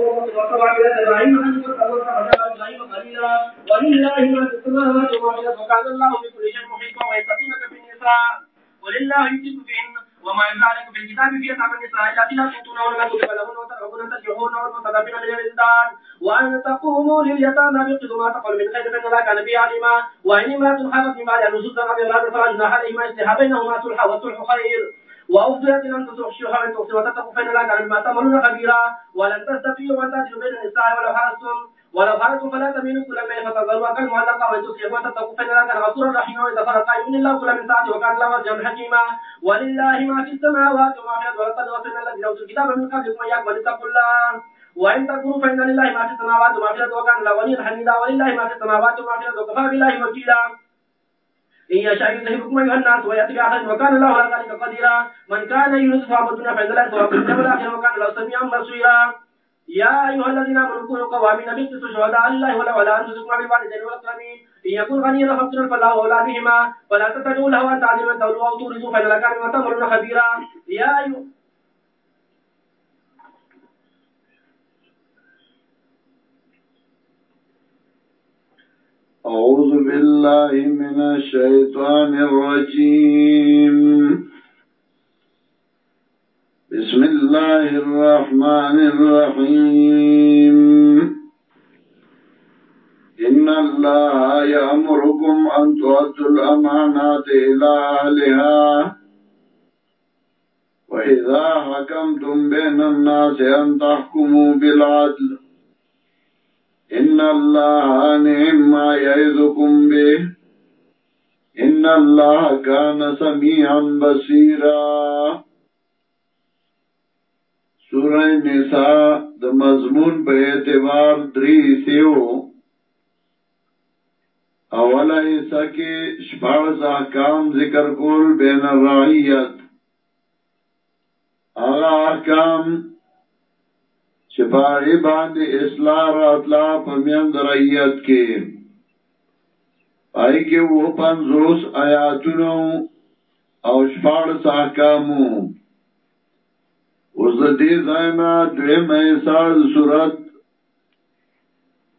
إبراهيم حنيفا إبراهيم خليلا ولله ما في السماوات وما في الأرض وكان الله بكل شيء محيطا ويستفتونك في النساء ولله يمسك فيهن وما يتلى عليكم في الكتاب في يتامى النساء التي لا تؤتونهن ما كتب لهن وترغبون ان تنكحوهن والمستضعفين من الرجال وان تقوموا لليتامى بقدوا ما تقول من خير فان الله كان به عليما وان امراه خافت من بعد ان نشوزا أو أولاد فلا جناح عليهما اصلحا بينهما صلحا والصلح خير وأفضلت أن تصحشوها من تقصي وتتقوا فإن لا تعلم ما تعملون خبيرا ولن تستطيعوا أن تعدلوا بين النساء ولو حرصتم ولو حرصتم فلا تميلوا كل الميل فتذروا كالمعلقة وإن تصلحوا وتتقوا فإن لا كان غفورا رحيما وإذا يؤمن الله كل من ساعته وكان الله واسعا حكيما. ولله ما في السماوات وما في الأرض ولقد وصينا الذين أوتوا الكتاب من قبلكم إياكم أن اتقوا الله. وإن تكفروا فإن لله ما في السماوات وما في الأرض وكان الله غنيا حميدا. ولله ما في السماوات وما في الأرض وكفى بالله وكيلا. إن يشاء يذهبكم أيها الناس ويأتي بآخر وكان الله على ذلك قديرا. من كان يريد ثواب الدنيا فإن الله ثواب الدنيا والآخرة وكان الله سميعا بصيرا. يا أيها الذين آمنوا كونوا قوامين بالقسط شهداء لله ولا ولا أنفسكم بالوالدين والأقربين. إن يكن غنيا فاقتلوا فالله أولى بهما. ولا تتبعوا له أن تعدلوا أن تولوا أو تورثوا فإن لك بما تأمرون خبيرا. يا أيها أعوذ بالله من الشيطان الرجيم. بسم الله الرحمن الرحيم. إن الله يأمركم أن تؤدوا الأمانات إلى أهلها. وإذا حكمتم بين الناس أن تحكموا بالعدل ان الله نعم ما يعظكم به. ان الله كان سميعا بصيرا. سورہ نساء د مضمون په اعتبار درې سیو اوله ایسا کې شپاړس احکام ذکر کول بین الرعیت. هغه احکام چپاہی باندې اصلاح راتلا پمیند رعیت کې. پای کې و پنځوس آیاتونو او شپاړ احکامو. اوس د دې ځاینا دویم ایسال صورت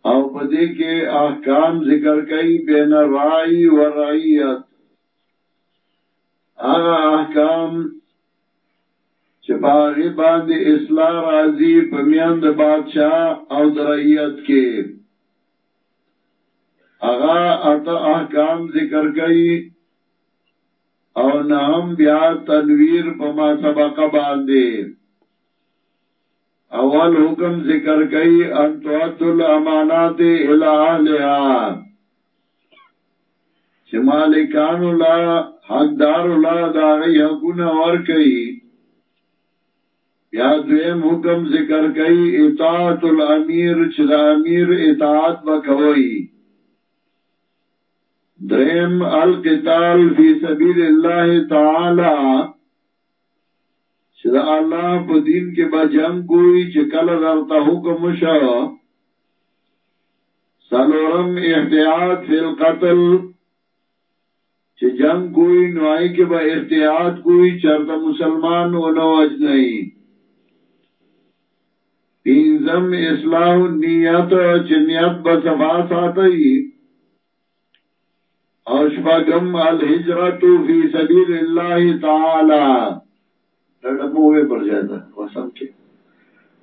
او پدې کې احکام ذکر کوي بین رای و رعیت هغه احکام چې باغی باندې اصلاح راځي په میاند بادشاہ او درایت کې. اغا اتا احکام ذکر کئی او نهم بیا تنویر په ما سبق باندې. اول حکم ذکر کئی ان تعد الامانات الى اهلها. چې مالکان الله حقدار الله دا غي حقونه ور کوي بیا دویم حکم ذکر کئی، اطاعت الامیر چې د امیر اطاعت وکوي دریم، القتال فی سبیل الله تعالی. چې د الله په دین کې به جنگ کوي چې کله درته حکم شو سلورم احتیاط فی القتل. چې جنگ کوي نو آئی کې به احتیاط کوي چرته مسلمان ونه وجنئ پینزم اصلاح نیت چنیت بصفا ساتئی. او شپاگم الحجرت فی سبیل اللہ تعالی. ڈڑموے پر جاتا وسم کے.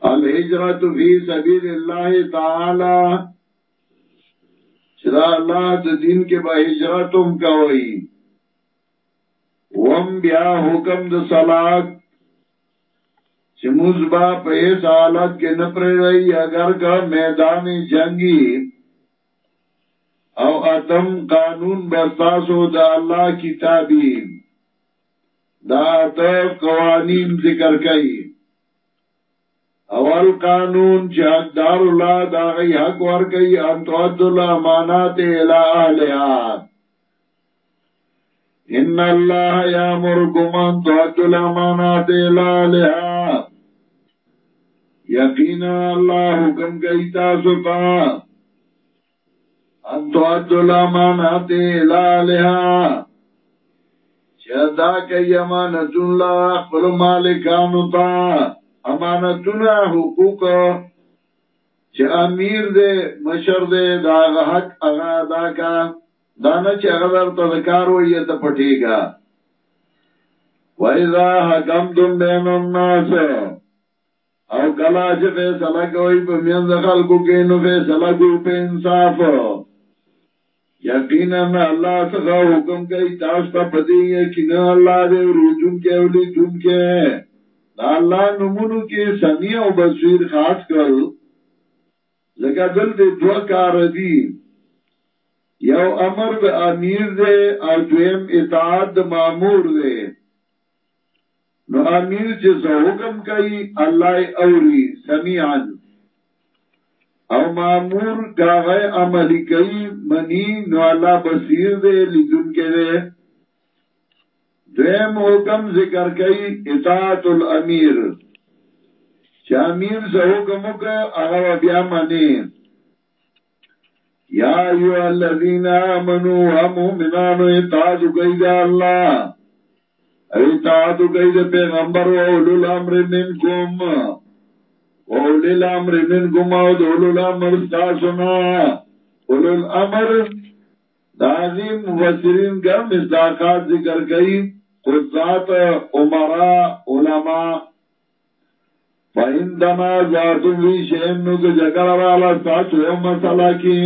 الحجرت فی سبیل اللہ تعالی. چرا اللہ د دین کے با ہجرتم کوئی وم بیا حکم د صلات چې موږ با په هیڅ حالت کې نه پرېږدي اگر کا میدان جنگي او اتم قانون بستاسو د الله کتابي دا ته قوانین ذکر کړي اول قانون چې حقدار الله دا غي حق ور کوي ان تعد الامانات الى اهلها ان الله يامركم ان تعدوا الامانات الى اهلها یقینا الله حکم کوي تاسو ته ان تو الامانات الالها چدا کوي امانت الله خپل مالکانو ته امانتونه حقوق. چې امیر دې مشر دې دا حق هغه ادا کا. دانه چې هغه درته کار وایي ته پټیږي وَإِذَا حَكَمْتُمْ بَيْنَ النَّاسِ او کلا چې فیصله کوي په میند خلکو کې نو فیصله کوي په انصاف یقینا الله څخه حکم کوي تاسو ته پدې یقینا الله دې روزون کې ولي جون کې دا الله نمونو کې سمیع او بصیر خاص کړ لکه دلته دوه کار دي یو امر د امیر دی او دویم اطاعت مامور دی نو امیر چې څه حکم کوي الله اوري سميعا او مامور کاغه عملی کوي منی نو الله بصیر دی لیدون کې دی دویم حکم ذکر کوي اطاعت الامیر. چې امیر څه حکم وکړه هغه بیا منی. یا ایو الذین آمنوا ومؤمنان اطاعت کوي دا الله اطاعت کوي د پیغمبر او اولو الامر منکم او اولو الامر منکم او د اولو الامر تاسو اولو الامر دازی مفسرین ګر مصداقات ذکر کوي قضات عمراء علماء فإن دنا ذاتو وی شین نو جگر والا ساتو یو مسئلہ کی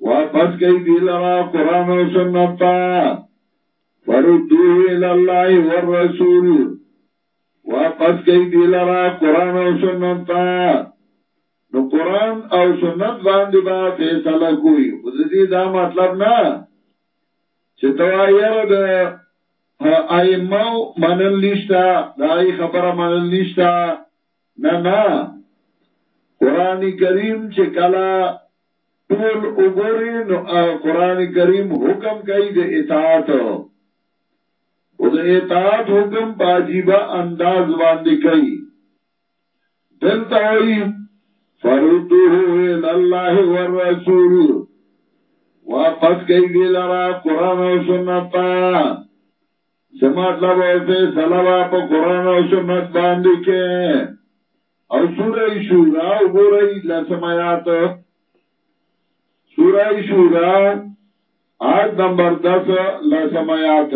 واپس کئی دیلرا قرآن و سنتا فردوه الاللہ والرسول واپس کئی دیل را قرآن و سنتا نو قرآن او سنت باندې با فیصله کوي خو دې دا مطلب نه چې توایر د ائمه منل نشتا دای خبره منل نشتا نه نه. قران کریم چې کلا ټول وګوري نو قران کریم حکم کوي د اطاعت او د اطاعت حکم واجبہ انداز باندې کوي دلته وایي فردوه الى الله والرسول۔ واپس کوي دی لرا قران او سنت۔ سمات لبا فیصلہ په قران او سنت باندې کې او سورہ شورا وګورئ لسمات سورہ شورا، آیت نمبر 10 لسمات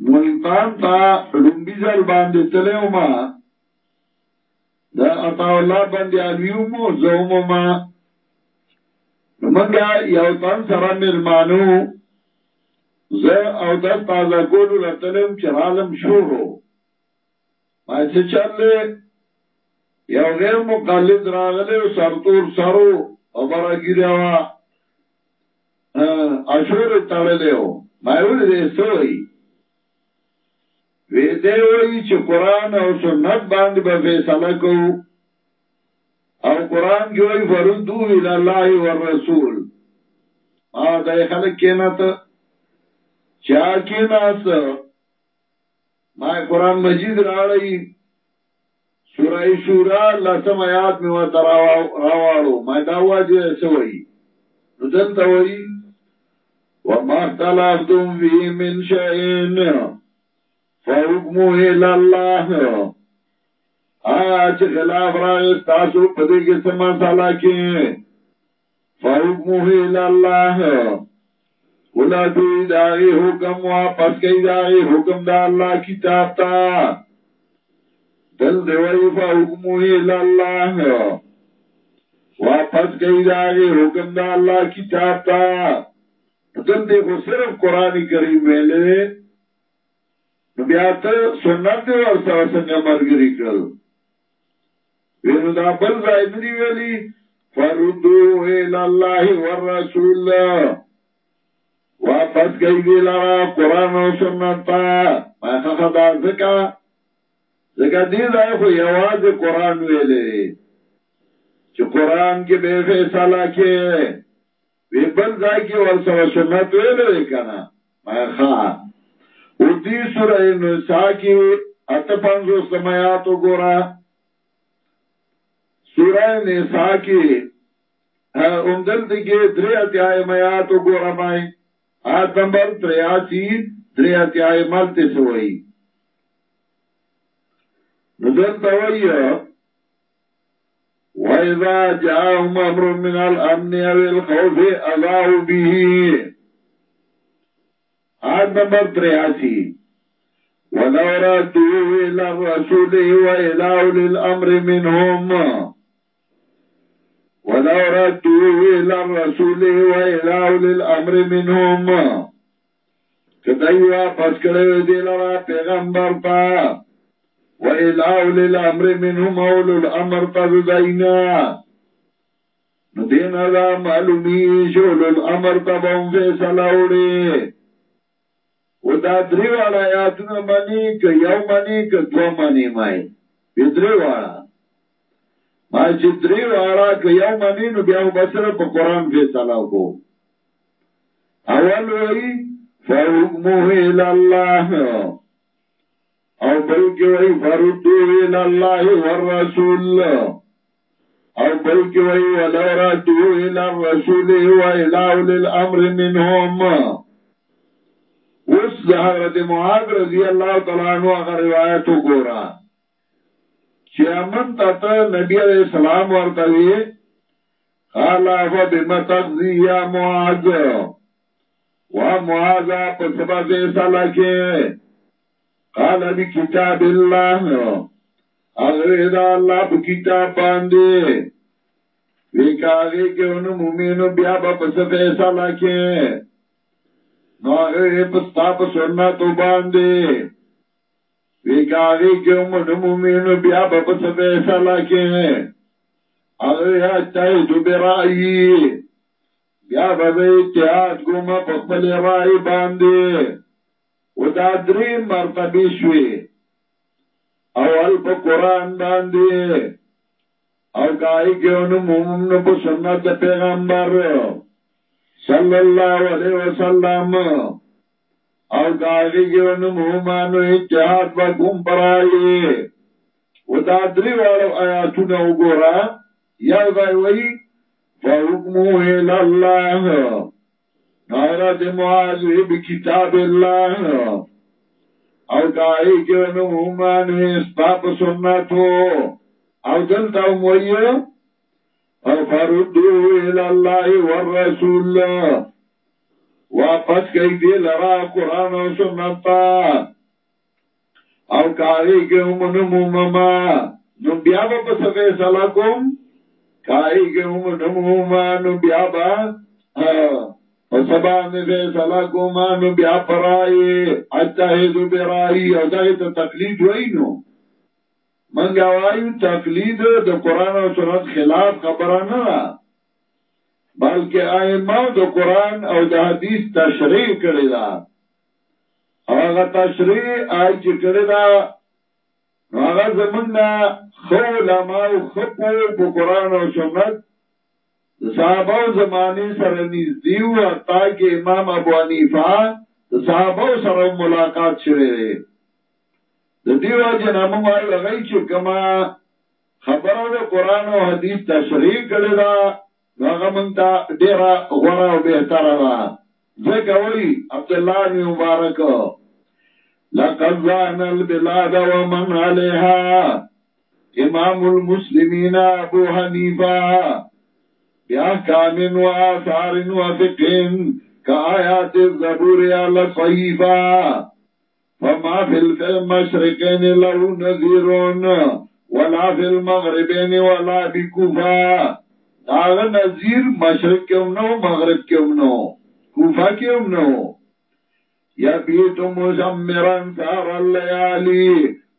ملتان تا رنبی زل بانده تلی اوما دا اطاو اللہ بانده آلویومو زومو ما نمانگا یو تن سرا ملمانو زه او دست تازه گولو رتلیم چرالم شورو ما چه چلی یو غیر مقلد راغلی و سرطور سرو او برا گیره و اشور تلیو ما یولی ده سوئی وی دی وی چې قران او سنت باندې به فیصله کوو او قران کې وی فردو ال الله والرسول. ما دا خلک کینات چا کیناس ما قران مجید راړی سورہ شورا لسم آیات می و تراوالو ما دا واجه سوئی نو دلتا وی وما اختلفتم فی من شئین فحکمو الاللہ آج خلاف راغ تاسو پدے کے سما سالا کے فحکمو الاللہ ولا دوی داغی حکم واپس کئی داغی حکم دا اللہ کتاب تا دل دوی فحکمو الاللہ واپس کئی داغی حکم دا اللہ کتاب تا دل دیکھو صرف قرآن کریم ویلے بیا ته سنت دی ور سره څنګه مرګري کړل وینو دا بل ځای دی ویلي فردو الى الله والرسول۔ واپس گئی دی لارا قرآن و سنت ما خخ دا ذکا ذکا دی ځای خو یواز قرآن ویلې چې قرآن کې به فیصله کې وی بل ځای کې ور سره سنت ویلې کنه ما خا او دی سورہ نساء کی اتا پانزو سمیاتو گورا سورہ نساء کی اندل دیگه دری اتیائی میاتو گورا مائی۔ آیت نمبر تریاسی، دری اتیائی ملتی سوئی نزل توئی وَإِذَا جَاءَهُمْ أَمْرٌ مِّنَ الْأَمْنِ أَوِ الْخَوْفِ أَذَاعُوا بِهِ۔ آیت نمبر 83 وَلَوْ رَدُّوهُ إِلَى الرَّسُولِ وَإِلَى الْأَمْرِ مِنْهُمْ۔ وَلَوْ رَدُّوهُ إِلَى الْأَمْرِ مِنْهُمْ۔ کدی واپس کړی پیغمبر تا و الهول الامر منهم اول الامر تزدینا نو دین دا معلومی شول الامر تبهم فیصله وړي و دا دری والا آیاتونه مانی که یو مانی که دو مانی مای. بی دری والا ما چې دری والا که یو مانی نو بیا بسر په قرآن فیصله کو اول وی فحکمه الاللہ او بلکہ وی فردو الاللہ والرسول. او بلکہ وی ولو ردو الى الرسول و الى اولی الامر منهم اس حضرت معاذ رضی اللہ تعالیٰ عنہ اگر روایتو گورا چی امن تتا نبی علیہ السلام ورطوی قالا فبمتقضی یا معاذ؟ وا معاذا په سبا فیصله کې قال بی کتاب الله هغه دا الله په کتاب باندې وکاږي کې انو مومنو بیا په سبا فیصله کې نو هغه پستا په سنت باندې وکاري کوم نو مومن بیا په څه به سلا کې هغه ته د برایي بیا به اتحاد کوم په خپل راي باندې ودا درې مرتبه شوي اول په قران باندې او کای کې نو مومن په سنت پیغمبر صلی الله علیه وسلم. او گای کېونو مومنو اتحاد با کوم پرایي و دا درې واړو آیاتونه وګوره یو ځای وایي فحکمو الاللہ نارت معاذی بکتاب اللہ. او کائی کے نمومان استاپ سنتو. او دلتا موئی او فردو الاللہ والرسول. واپس کئی دی لرا قرآن و سنتا او کائی کے نمومان نو بیا با پس فیصلہ کم. کائی کے ام نمومانو بیا با فسبان فیصلہ کو مانو بیا پرائی. اتحیدو برائی. او دائی تا تقلید وینو منگا وایو تقلید د قرآن و سنت خلاف خبرانه را بلکہ آئمہ د قرآن او د حدیث تشریح کړی دا او هغه تشریح آئی چې کړی دا هغه زمونږ خو علماء خپو په قران او سنت صحابه زمانه سره نږدې و حتی کې امام ابو حنیفه صحابه سره ملاقات شوه د دیو جنامه وایي هغه چې کما خبره د قران او حدیث تشریح کړي دا هغه مونږ ته ډیره غوړه او بهتره ده. ځکه وایي عبد الله بن مبارک لقد زان البلاد ومن عليها. امام المسلمین ابو حنیفہ بیاحکام و آثار و فقن کآیات الزبور علی صحیفہ فما فی المشرقین لہو نظیرون ولا فی المغربین ولا بکوفہ داغ نظیر مشرق کیوں نو مغرب کیوں نو کوفہ کیوں نو یبیت مزمرا سار اللیالی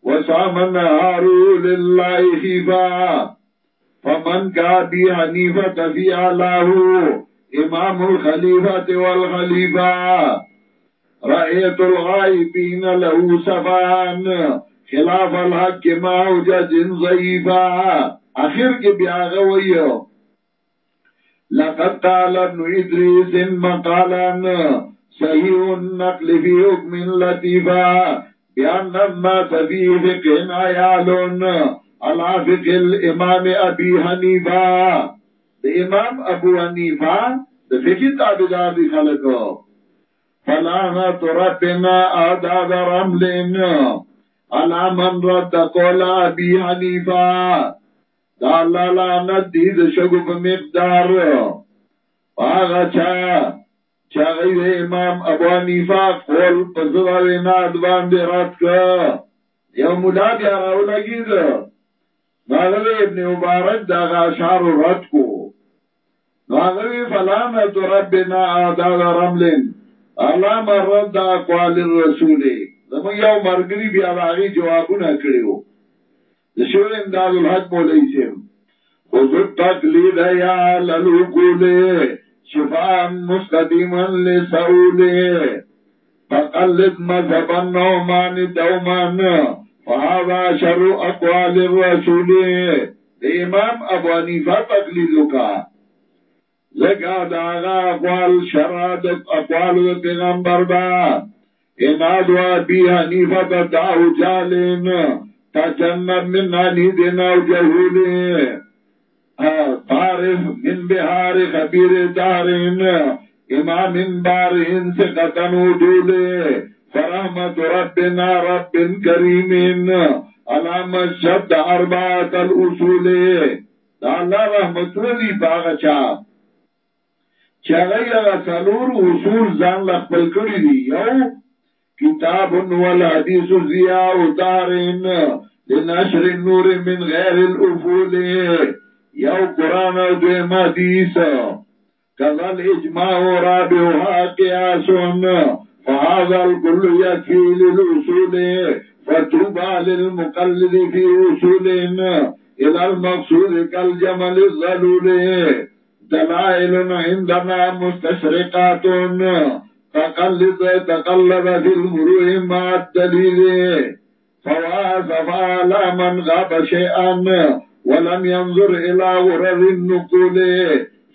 وسام النهار لله خيفا فمن كابي حنيفة في علاه امام الخليفة والخليفة رأيت الغائبين له سفان خلاف الحق ما وجد ضعيفا. اخر کے بیاغوی لقد تعالى ابن ادریس مقالا، صحیح النقل في حكم لطيفا بیان الناس فی فقه آیالون علا فقه الامام ابی حنیفہ. د امام ابو حنیفہ د فقه تابدار دی خلقو فلعنت ربنا آداد رملن علا من رد قولا بی حنیفا دا اللہ لعنت دید شگو بمقدار آغا چا چاگی دے امام ابو حنیفا قول پزر وینا ادوان دے رد که یو مولا بیا راو لگی ده ناغوی ابن مبارک داغ اشار رد کو. ناغوی فلانت ربنا آداد رملن. الله مرد دا اقوال الرسول. زمو یو مرګری بیا هغه جوابونه کړیو د شور امداد الحق مولوی سیم. خذ التقلید یا للو للوکول. شفاء مستدیما لسول. فقلد مذهبا نومان دومان فهذا شر اقوال الرسول. امام ابو حنیفه تقلید کا زکا داغا اقوال شرع اقوال دا پیغمبر دا اناد و ابی حنیفت داو جالین. تجنب من نانی دینا و جہولی طارف من بہار خبیر دارین. امام بارین سے قطن وجولے فرحمت ربنا رب کریم. علام شد اربات الاصول دا اللہ رحمت ردی باغچا چاگئی اگا سالور اصول زان لخپل کری دی یو، کتاب والحدیث ضیاء دارین لنشر النور من غیر الافول. یو، قرآن او دویم حدیث. کذل اجماع و رابعها قیاسون فهذا الكل يكفي للوصول فتوبى للمقلد في وصول الى المقصود كالجمل الظلول دلائل عندنا مستشرقات تقلد تقلب في المروع مع الدليل. فواسف على من غاب شيئا ولم ينظر إلى غرر النقول.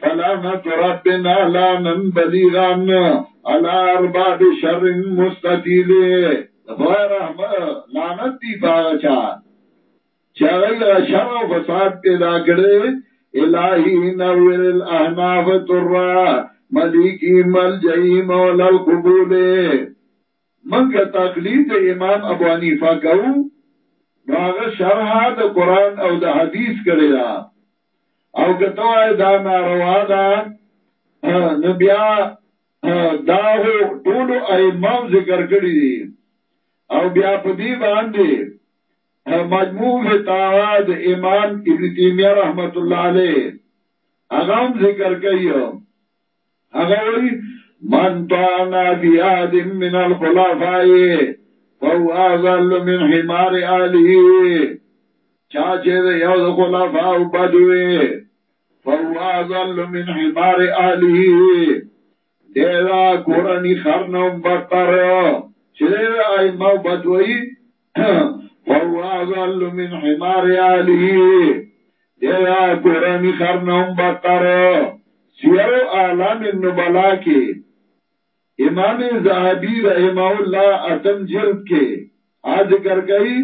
فلعنة ربنا لانا بليغا على أرباب شر مستطيل خدای رحمت لعنت دی باغچا چاگئی شر و فساد پیدا کرے الہی نور الاحناف ترہ ملیکی مل جئی مولا القبول منگا تقلید امام ابو حنیفہ کہو نو هغه شرح د قران او د حدیث کړی دا او کته دا ناروا ده نو بیا دا هو ټول ایمان ذکر کړی دي او بیا په دې باندې مجموع فتاوا امام ابن تیمیہ رحمت الله علیه هغه ذکر کوي هغه من طعنا فی آدم من الخلافاء فهو اذل من حمار آله چاچه ده یو ده خلافاء بدوی فهو اذل من حمار آله دیدا کورنی خرنم بطر چه ایمو بدوی فهو اذل من حمار آله. دیدا کورنی خرنم بطر سیر اعلام النبلا کے. امام زہبی رحمہ اللہ اتم جلد کے. آج کر گئی.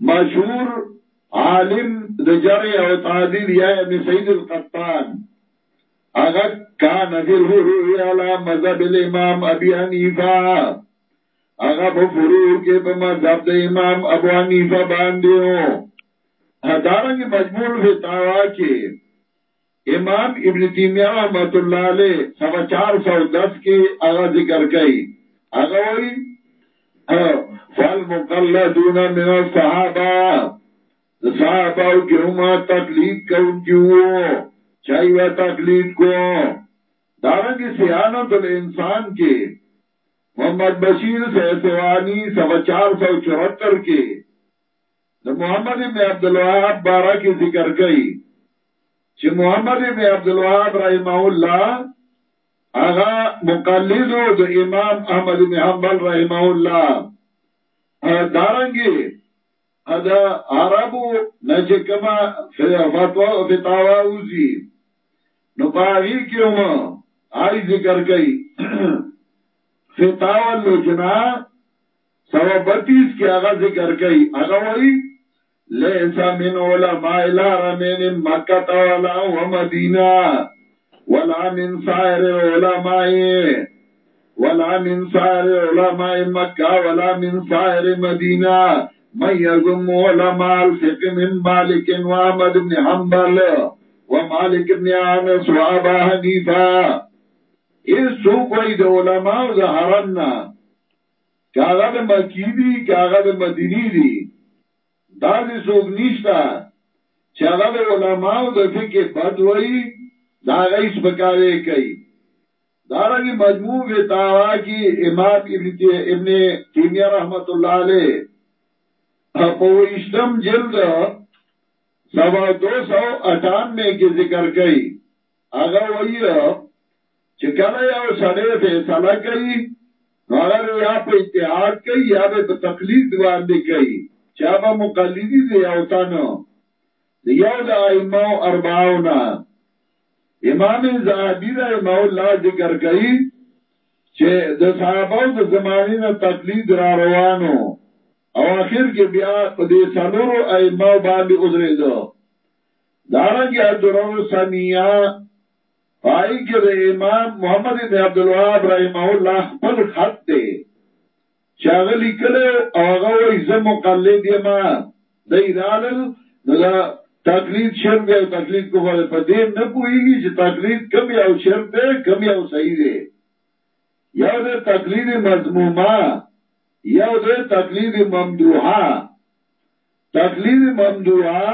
مشہور عالم دجر او تعدیل یا ابن سید القطان. اگر کان فی الفروع علی مذہب الامام ابی حنیفہ. هغه اگر بفروع کے پا مذہب دا امام ابو حنیفہ باندے ہو۔ ہاں، دارنگ مجموع فتاوا کے امام ابن تیمیہ رحمت اللہ علیہ سوا چار سو دس کی آغا ذکر کئی۔ آغا وی ہاں، فالمقلدون من الصحابہ۔ صحابہ کی ہما تقلید کا ان کی وہ چاہیے تقلید کو۔ دارنگی سیانت الانسان کے محمد بشیر سے سوانی سوا چار سو چورہتر کے۔ محمد ابن عبدالوہاب بارہ کی ذکر کئی۔ چې محمد ابن عبد الوهاب رحمه الله هغه مقلد د امام احمد بن حنبل رحمه الله دارنګي ادا عربو نچ کما فتوا اوزی نو پاہی کیوں آئی ذکر کئی۔ فتاوا لجنا سوا بتیس کی آغا ذکر کئی. آغا وئی ليس من علماء الحرمين مكة ولا ومدينة ولا من سائر العلماء ولا من سائر علماء مكة ولا من سائر مدينة من يزم علماء الفقه من مالك وأحمد بن حنبل. ومالك بن انس وابا حنیفه اس سو کوئی د علماء د حرم نه. کاغه د مکی دي کاغه د مدینی دي دا دې څوک نشتا چې هغه د علماء د فقه بدوي دا غیس بکاره کوي دارنگی مجموع فتاوا کی امام ابن ابن تیمیہ رحمت اللہ علیہ پوشتم جلد سوا دو سو اٹھانوے کی ذکر کئی اگر وہی چې کله یو سړی فیصله کوي نو هغه یا په اتحاد کوي یا په تقلید باندې کوي چا به مقلدی دی او تانو یو د ائمه اربعونا امام زاهدی رحمه الله ذکر کوي چې د صحابه د زمانه نه تقلید را روانو. او اخر کې بیا په دې څلورو ائمه باندې اوسېدو دارنګه درو سمیا پای کې د امام محمد بن عبد الوهاب رحمه الله خپل خط دی شاغلی کله او هغه وې زم مقلد یم د ایران نو تقلید شرک دی او تقلید کفر په دې نه پوهیږي چې تقلید کم یو شرک دی کم یو صحیح دی یو د تقلید مضمومه یو د تقلید ممدوحه تقلید ممدوحه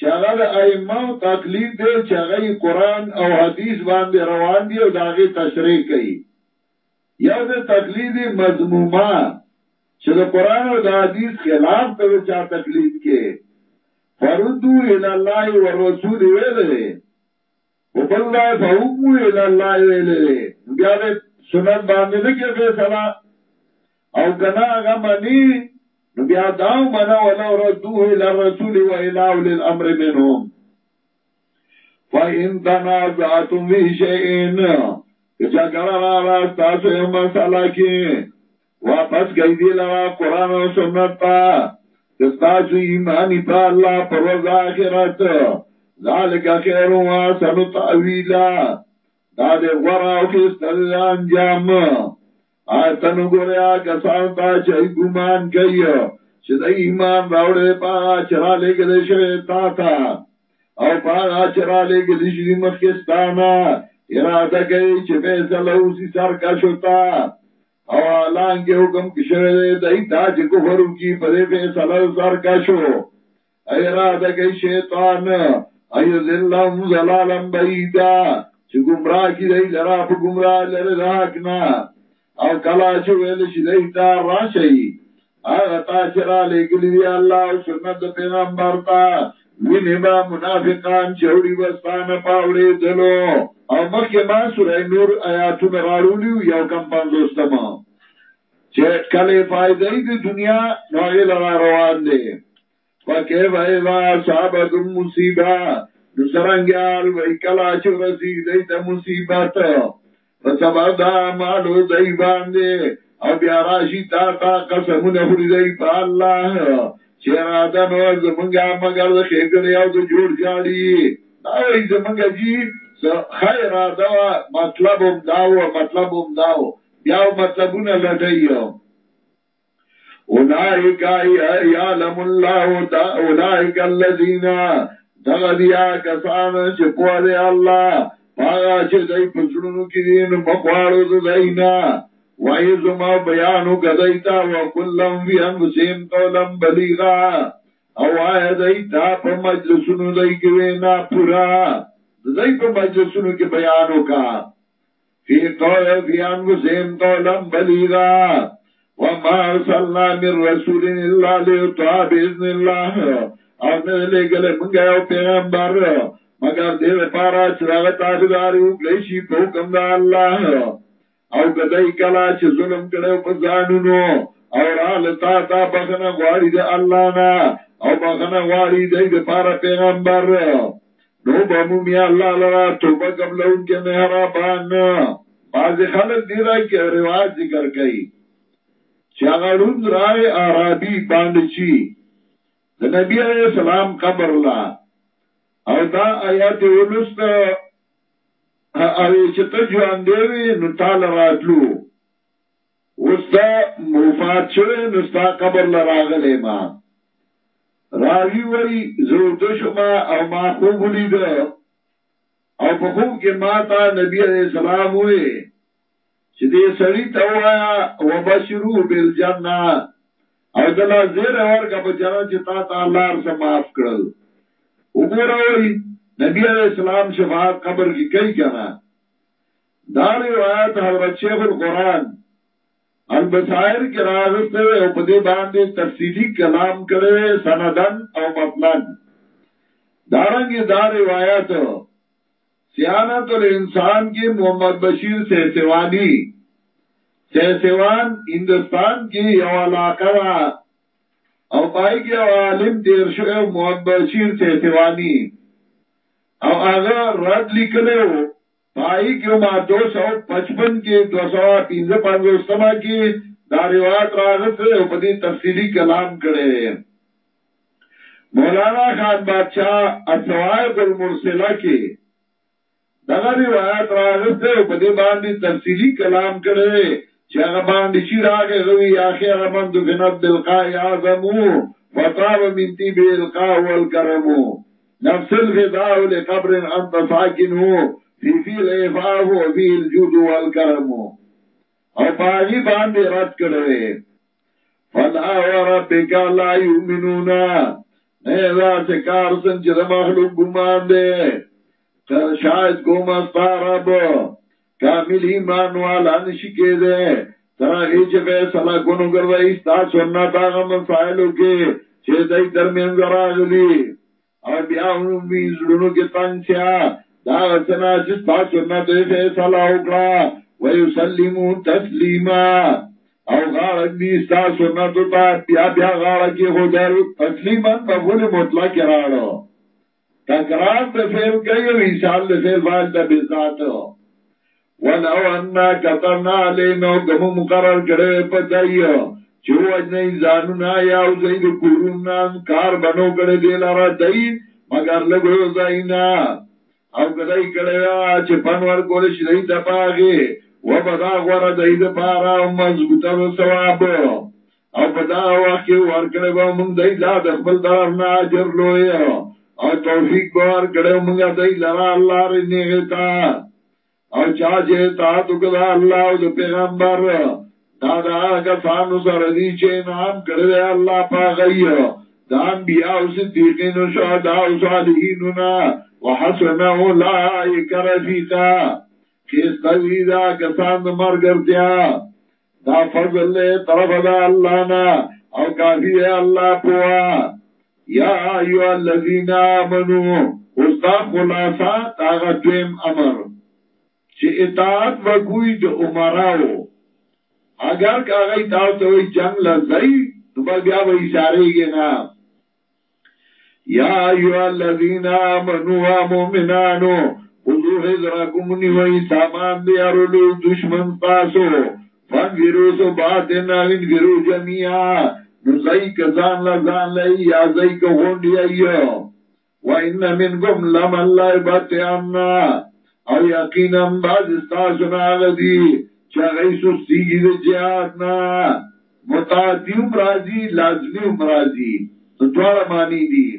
چې هغه د ائمه تقلید دی چې هغه قرآن او حدیث باندې روان دي او داغه تشریح کوي. یو د تقلید مضمومه چې د قرآن او د حدیث خلاف ته چا تقلید کې. فردو الاللہ والرسول ویلے وبللہ فحکمو الاللہ ویلے بیا دے سنت باندې نه کې فیصله او کنا هغه منی نو بیا داو منا ولا ردوه الى الرسول و الى اولي الامر منهم. فإن تنازعتم في شيء کچا کرا را تاسو یو مسئلہ کې واپس گئی دی لرا قرآن و سنت تا. تستاسو ایمانی پا اللہ پر وز آخرت. ذالکا خیر و آسن تعویلا دا دے غراو کستر انجام. آتنو گوریا کسان تا چای گمان کئی چه دا ایمان راوڑے پاگا چرا لے گلے شوی تا تا او پاگا چرا لے گلے شوی مخکستانا ارادہ کئی چه فیصلہ اسی سر کا شتا او اعلان کے حکم کشوے دے دائی تا چی کفر کی پدے فیصلہ سر کشو ای ارادہ کئی شیطان ای ذلہم ظلالم بعیدا چی گمراہ کی دائی لرا پا گمراہ لر راکنا۔ او کلا چو ویل شی دائی تا راشئی آغا تا چرا لے گلی دی اللہ و سنت پیغمبر تا. وینی با منافقان چوڑی بستان پاوڑی دلو. او مخی ما سورہ نور آیاتون رارولیو یو کم پانزوستم چه کلی فائدهی دی دنیا نوغی لرا روان دی فکر ویوا صحابتم مصیبہ. نسرنگیال وی کلا چو رسیدی تا مصیبت. فسبا دا مالو دی باندے او بیا راشی تا تا قسمون خوری دی پا اللہ چیرادا نو زمنگا مگر دا خیگر یاو دا جوڑ جاڑی ناوی زمنگا جی خیر دوا مطلب هم داو مطلب هم داو. بیاو مطلبونه لټایو اولائک یعلم الله دا اولائک الذین دغدیا کسان چې په دې الله پاغا چې دای په څړونو کې دین مخواړو د دینا وای زما بیانو کدایتا وکلم وی انفسهم قولم بلیغا۔ او آیا دایتا په مجلسونو دای کې پورا۔ دای په مجلسونو کې بیان وکا فی قول، فی انفسهم قولا بلیغا۔ وما ارسلنا من رسول الا ليطاع باذن الله او نه لګل موږ یو پیغمبر۔ مگر دې لپاره چې هغه تابعدار یو لشي په حکم د الله او کدی کلا چې ظلم کړو په ځانونو او رااله تا تا بغنه غواړي د الله نه او بغنه غواړي دې لپاره پیغمبر۔ نو بمو می الله لرا توبه قبل ان کې مهربان باز خلک دې راي کې رواج ذکر کړي چې هغه روز راي عربي باندې چی د نبی عليه السلام قبر لا۔ او دا آیات ولست اوی چې ته ژوند دی نو تعالی راتلو اوستا مفات شوه نستا قبر لراغلی ما راوی وی زوده شما او ما خوب لید او په خوب کې ما تا نبی علیہ السلام وی چې دې سړی ته وایا وبشرو بالجنه او دلا زیر ورکا په جنت ته الله سره معاف کړل وګورئ، نبی علیہ السلام شفاعت قبر کی کئی کنا دا روایت حضرت شیخ القرآن البصائر کے راغت او پدی باندې تفصیلی کلام کرے سندن او مطلن. دارنگی دا روایت، سیانت الانسان کی محمد بشیر سے سیوانی سیوان ہندوستان کی یو علاقہ او پائی کے عالم دیر شو محمد بشیر سے سیوانی او هغه رد لیکلو پای کې ما 255 کې 255 سما کې دا روایت راغله او په دې تفصیلی کلام کړي مولانا خان بادشاہ اسوائب المرسله کې دا روایت راغله او په دې باندې تفصیلی کلام کړي چې هغه باندې چې راغی غوي اخر من دفنت بالقاء اعظمو فطاب من تیب القاء والکرمو نفس الفداء لقبر انت ساکنو فی فی الافاف و فی الجود والکرم او پاگی باندې رد کړوي فلا وربک لا یؤمنون نه دا چې کار څنګه د مخلوق ګمان دی شاید کوم استرب کامل ایمان والا نشی کېده تر هغه چې فیصله کونو ګرځي تاسو سنت هغه مسائلو کې چې دای درمیان راغلي او بیا هم وی زړونو کې تنگ شیا دا وسنا چې تاسو نه دې فیصله وکړه ويسلمو تسلیما۔ او غاړه دې تاسو نه ته بیا بیا غاړه کې هو درو تسلیما په ټول مطلق راړو تکرار د فعل کوي او انشاء الله فعل ولو اننا کترنا علیمو کمو مقرر کرده پا دائیو چو اجنی زانونا یاو زید کورونا کار بنو کرده دیل را دائی مگر لگو زائینا۔ او کدائی کرده چه پنور کولش دائی تا پاگه و بدا غور دائی دا پارا و مضبوطا و ثوابو او بدا واقعی ورکڑی با منگ دائی دا دخبل طرفنا عجر لویا او توفیق بار کڑی منگا دائی لرا اللہ رنیغتا او چا چې تا تو کړه الله او پیغمبر دا دا کسانو سره دی چې نام کړی الله پاغی دا انبیاء او صدیقین او شهدا او صالحین نا وحسن اولئک رفیقا۔ کیستوی دا کسان مرګرتیا دا فضل له طرف دا الله نا، او کافی الله پوا۔ یا ایو الذین آمنو استا خلاصا تاغا دویم امر۔ چې اطاعت وکوی د عمراو اگر کاغی تاو تو جنگ لزئی، تو بل بیا وہ اشارے گے نا. یا ایو الذین آمنوا و مومنانو خذو حضرکم نیوئی سامان دیارولو دشمن تاسو فن ویرو سو باتنا وین ویرو جميعا نو زئی کزان لزان لئی، یا زئی که غونڈی ایو. و ان منکم لمن لا باتیانا او یقینا باز استاسونا غدی چاگئی سستی د جهاد نا متعدیم راضی لازمی راضی تو دوارا مانی دی۔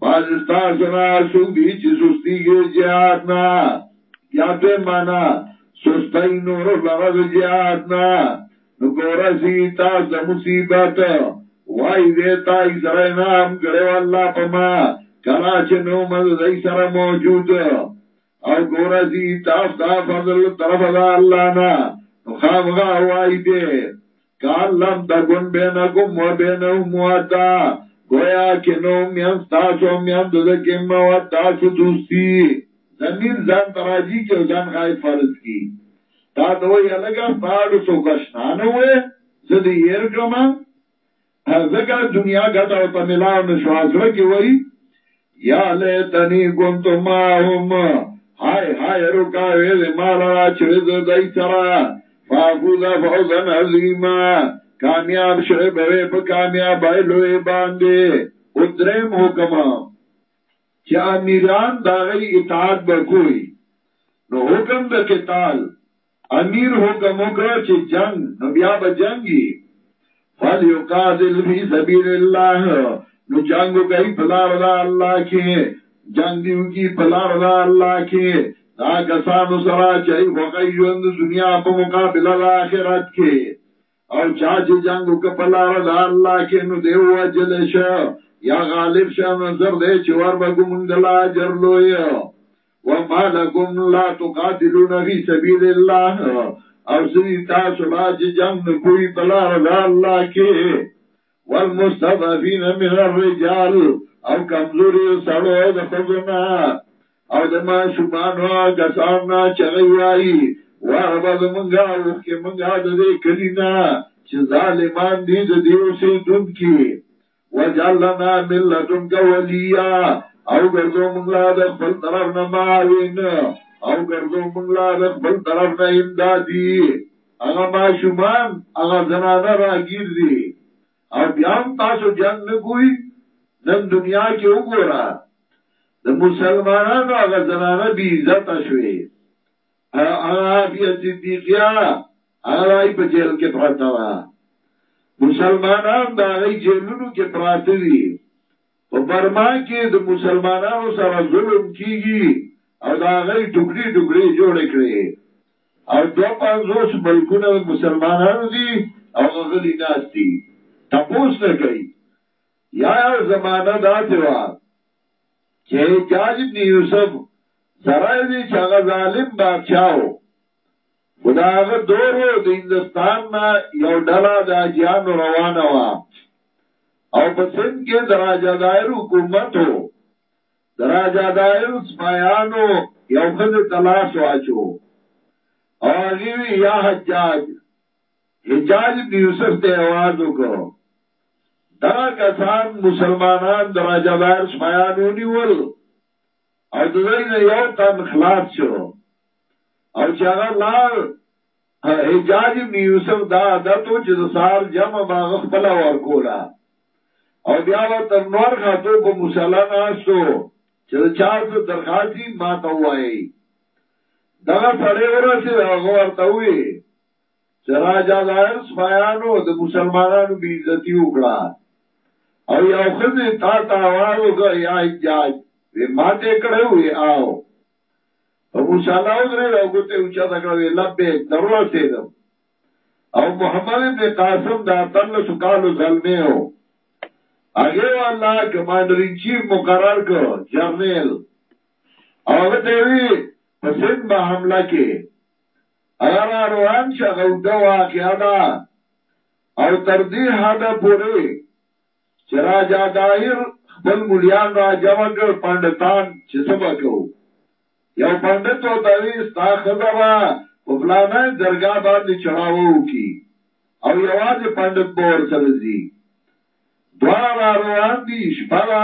بازستان سنا سو دی چی سستی د جهاد نا، یا دوی مانا سستی نور لغد جهاد نا۔ نو گورا سی تاس دا مصیبت، وائی دیتا اسرائی نام گڑے واللہ پما کلا چنو مدد ایسر موجود۔ او ګورا دي تاسو دا فضل، طرف دا الله نه خامغه وای دې کال لم دګون بینکم و بینهم مودا گویا کې نو میان تاسو میان د کې مو تاسو دوستي زمين ځان تراجي کې ځان غای فرض کی۔ تا دوی الګا پاړو سو کښنانه وې زدي ير کما هغه دنیا ګټه او په ملاو نشو ازره کې وای یا له تنی ګونتو ما هم ہائے ہائے رکا ویل مالا چرد دای سرا فافوزا فوزن عظیما کامیاب شوی بوی پا کامیاب ایلوی باندے ادرم حکما چا امیران داغی اطاعت بکوئی نو حکم دا کتال امیر حکم وکړه چې جنگ. نو بیا به جنگي فلیقاتل فی سبیل الله نو جنگو کوي پلار دا الله کې جنگ دیو کی پلار دا الله کې دا کسانو سره چې وګړي ژوند دنیا په مقابله د آخرت کې او چا چې جنگ وک پلار دا الله کې نو دیو اجل شه یا غالب شه نظر دې چې ور بګم دلا اجر لوی وما لكم لا تقاتلون في سبيل الله او سری تاسو لا چې جنگ کوئی پلار دا الله کې والمستضعفين من الرجال۔ او کمزوري سړو د خزنا او د ما شومانو غسانا چغي وای وربا د منګا او کې منګا د دې کلینا چې ظالمان دي د دیو سي دن کې وجعلنا من لدنك وليا او ګرځو منګلا د خپل طرف نه ماوین او ګرځو منګلا د خپل طرف نه امدادي هغه ما شومان هغه زنانه راګیر دي او بیا تاسو جنگ نه کوي نن دنیا کې وګورا د مسلمانانو هغه زنانه بي عزت شوي هغه بیا صدیقیا هغه په جیل کې پراته و مسلمانان دا غي جیلونو کې پراته دي. په برما کې د مسلمانانو سره ظلم کیږي او دا غي ټوکړي ټوکړي جوړ کړي او دو پنځوس ملکونه مسلمانانو دي او غلي ناس دي. تپوس نه کوي یا زمانہ دا چوا چې حجاج ابن یوسف سرای دی چاگا ظالم بادشاو خدا آغا دورو دی اندستان نا یو ڈلا دا جیان روانوا او پسند کے دراجہ دائر حکومتو دراجہ دائر اسمایانو یو خد تلاش واچو. او آغیوی یا حجاج. حجاج ابن یوسف تے آوازو کرو دا کسان مسلمانان دراجه دار شمایانونی ول او دزاین یو تن خلاف شو. او چاگه لار حجاج ابن یوسف دا عدتو چه دا سار جمع باغ خپلا ورکولا او بیا با تنور خاتو پا مسلا ناستو چه دا چاست درخواستی ما توائی دغه سړی ورسه هغه ورته وی چې راجا ظاهر سپایانو د مسلمانانو بیزتی وکړه. او یو خزی تا تا آوازو که یا اجاج وی ماتے کڑے ہوئے آو او موسیٰ ادرے رو گوتے اوچا تکڑا وی لبے ضرورت دم او محمد ابن قاسم دا تل سکالو ظلمے ہو اگے و اللہ کمانڈر ان چیف مقرر کو جرنیل او گتے وی پسند با حملہ کے اگر آروان شا غوطہ واقعہ دا او تردیر حدا پورے چې راجا دایر خپل مليان را جمع کړ پندتان چې سبا کو یو پندت او دوی ستا خبره په فلانه درگاه باندې چړاوو کی۔ او یوازې پندت بور سره زی۔ دوار روان دي شپه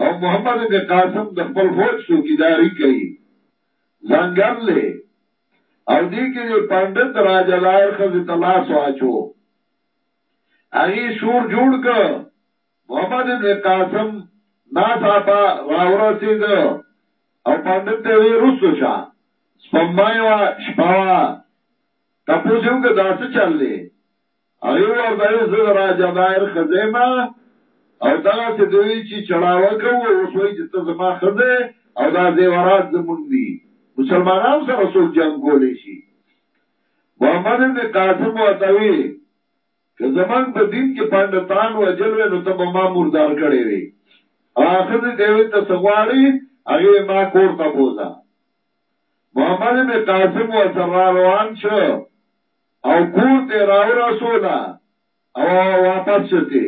او محمد بن قاسم د خپل فوج څوکیداری کوي ځنګل له او دې کې پندت راجا دایر خزه تلاش واچو هغه شور جوړ کړ محمد ابن قاسم ناڅاپه راورسید او پاندت ته وی رسو شا سپمایوا شپاوا تاسو هم که داسې چللې هغه ورته زه راځه دایر خزیمه او دا چې دوی چې چړاوه کوو اوس وایي چې ته زما خزه او دا زیورات زمونږ دي مسلمانانو سره څوک جنگ کولی شي محمد ابن قاسم وتوی که زمان په دین کې پاندتان و جلوه نو تب ما مردار کڑی وی آخذ دیوی تسغواری اگه ما کور تا بوزا محمد ابن قاسم و سراروان شو. او کور تی راو رسولا او واپس شتی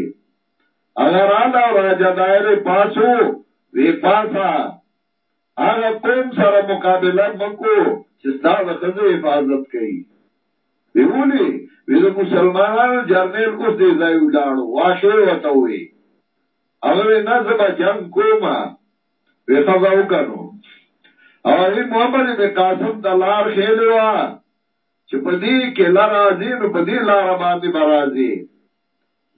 اگر آلا و راجا دائر پاسو وی پاسا آغا قوم سره مقابله مکو چستا دا خزو حفاظت کئی وی اولی د مسلمانانو جرنیل اوس دې ځای ولاړو واشه وته وی هغه نه زما جنگ کوما وی خزه وکړو او ای محمد بن قاسم د لار خېلوا چې په دې کې لار راځي نو په دې لار باندې مرাজি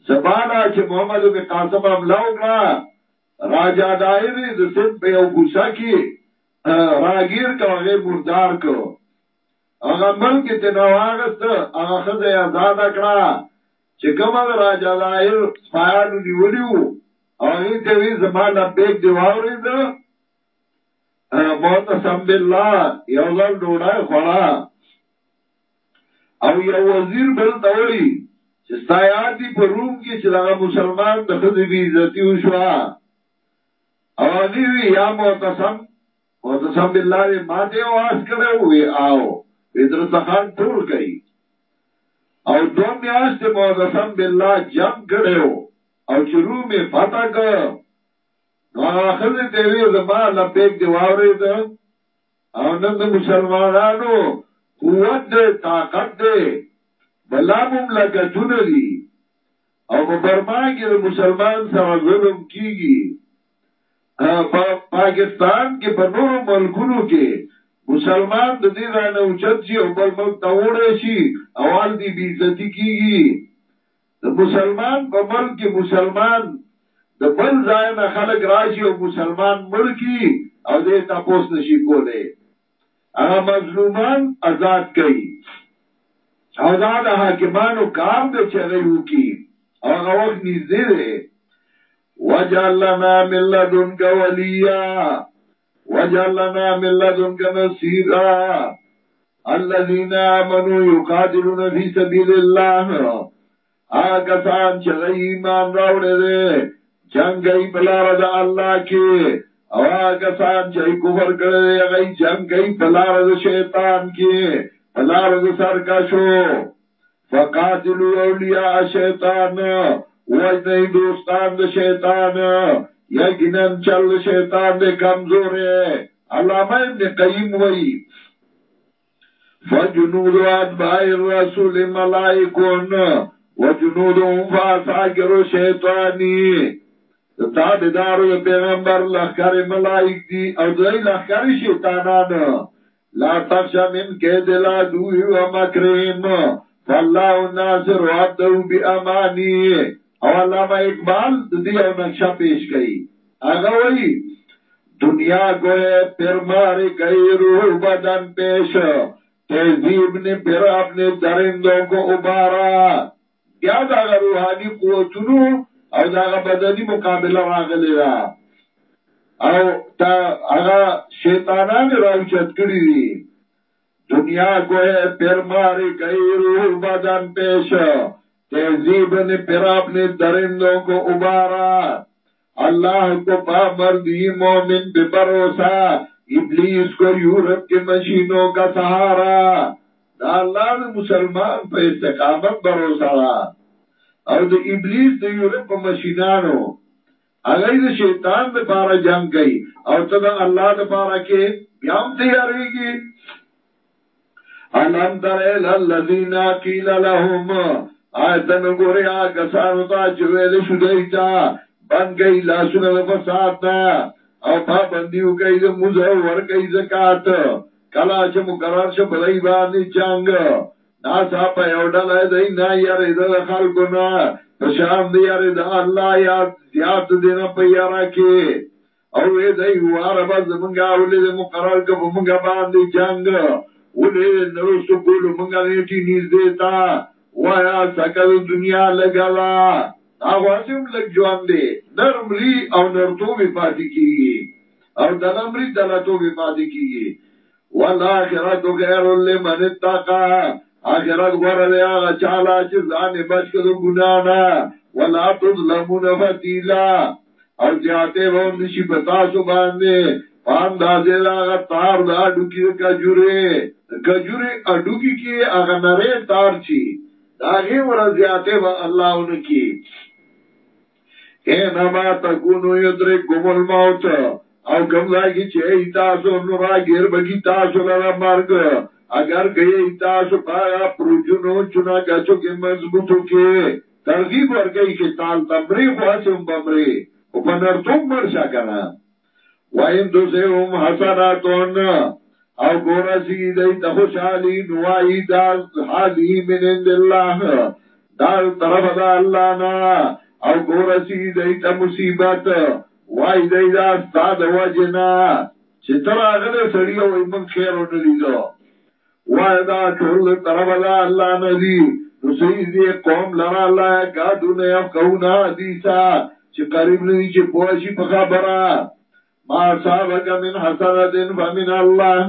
زبانا چې محمد بن قاسم حمله وکړه راجا دایری د سند په یو ګوښه کې راګیر کوي مردار کو هغه ملک ته نواغست هغه خدای آزاد کړه. چې کومه راجا ظاهر سپایانو نیولیو هغه ته وی زما لبیک دی واورید معتصم بالله یو ځل ډوډۍ خوړه. او یو وزیر بل توړي چې ستایاتی په روم کې چې دا مسلمان د خدای بی عزتی وشوا او هغه وی یا معتصم معتصم بالله ماته واس کړو وی آو ادر سحر ټول کوي. او دو میاشت موضسم بالله جم کړو او شروع می فتح کر نو آخر تیوی زمان لپیک دیواری دا او نند مسلمانانو قوت دے طاقت دے بلامم لگتون دی او مبرمان کی دا مسلمان سر ظلم کی گی پاکستان کے پنور ملکنو کے مسلمان د دې رانه اوچت شي او بل ملک ته وړي شي، اول دي بي عزتي کیږي. د مسلمان په ملک کې مسلمان د بل ځای نه خلک راشي او مسلمان ملکی او دې تاسو نشي کوله هغه مظلومان آزاد کړي. او دا د حاکمانو کار دی چې غيو کی هغه وخت نږدې دی. وجعلنا من لدنك وليا وجعلنا من لدنك نصيرا الذين آمنوا يقاتلون في سبيل الله آگا سان چغی ایمان راوڑے دے جنگئی پلار دا اللہ کی او آگا سان چغی کفر کرے دے اگئی جنگئی پلار دا شیطان کی پلار دا سرکشو۔ فقاتلو اولیاء شیطان وجنئی دوستان دا شیطان یقیناً چل شیطان دے کمزور ہے علامہ ابن قیم وئی فجنود اتباع الرسول ملائکون وجنودهم فاساکر شیطانی تابدارو د پیغمبر لخکر ملائک دی او دای لخکر شیطانان لا تخشى من كيد العدو ومكرهم فالله الناصر وعده بأماني او علامہ اقبال د دې او نقشه پیش کړي هغه وایي دنیا کو ہے پھر مارے گئی روح بدن پیش۔ تہذیب نے پھر اپنے درندوں کو ابارا بیا دا روحانی قوتونو او دا بدنی مقابله راغلی دا او تا هغه شیطانان راوچت کړی دي دنیا کو ہے پھر ماری گئی روح بدن پیش۔ تہذیب نے پھر اپنے درندوں کو ابارا اللہ کو پامردی مومن بے بھروسہ، ابلیس کو یورپ کے مشینوں کا سہارا۔ دا اللہ دا مسلمان په استقامت بروسه را او د ابلیس د یورپ په مشینانو۔ هغه د شیطان د پاره جنگ کوي او ته د الله د پاره کې بیا هم تیاریږي الم تر الذین قیل لهم آیتن ګورې هغه کسانو ته چې ویل شو بند گئی لاسونه د فساد او پابندیو کوي د موزه ور کوي زکات کلا چې مقرر شو بلای باندې چنګ ناسا په یو ډله دی نه یاري د خلکو نه پشان دی یاري د الله یاد زیات دینه په یارا کې او وی دی واره باز مونږه ولې مقرر کو مونږه باندې جنگ ولې نو سکول مونږه نیټی نږدې تا وایا سکل دنیا لګلا هغه سم لګ ژوند دی نرملی او نرتو به پاتې کیږي او دلمری دلتو به پاتې کیږي والآخرت غیر لمن اتقى آخرت غره دی هغه چاله چې ځان بچ کړو ګنا نه ولا تظلمون فتیلا او زیاته و نشي پتا سو باندې پام دازه لا تار دا ډوکی کجوره کجوره اډوکی کې هغه تار چی. داغه ور زیاته و الله انکی. اے نما تکونو یدرکم الموت. او کم ځای چې تاسو نو راګیر بگی تاسو لاره مرګ اگر گئی تاسو پایا پروجنو چنا گچو کې مضبوطو کې ترغیب ورګی چې تال تمری خاصم بمری. او پنر پنرتوم مرشا کنه وایم دوسه هم حسناتون. او ګورا سی دای ته خوشالي نوای دا حالی من عند الله دا طرف دا الله نه او ګورا سی دای ته مصیبت وای دای دا استاد وجنا چې تر هغه سړی او ایمن خیر ونه لیدو وعدا ټول طرف دا الله ندی نو سید دی قوم لرا الله کادونه یفقهون حدیثا چې قریب ندی چې پوښی په خبره ما صاحبک من حسنت فمن الله.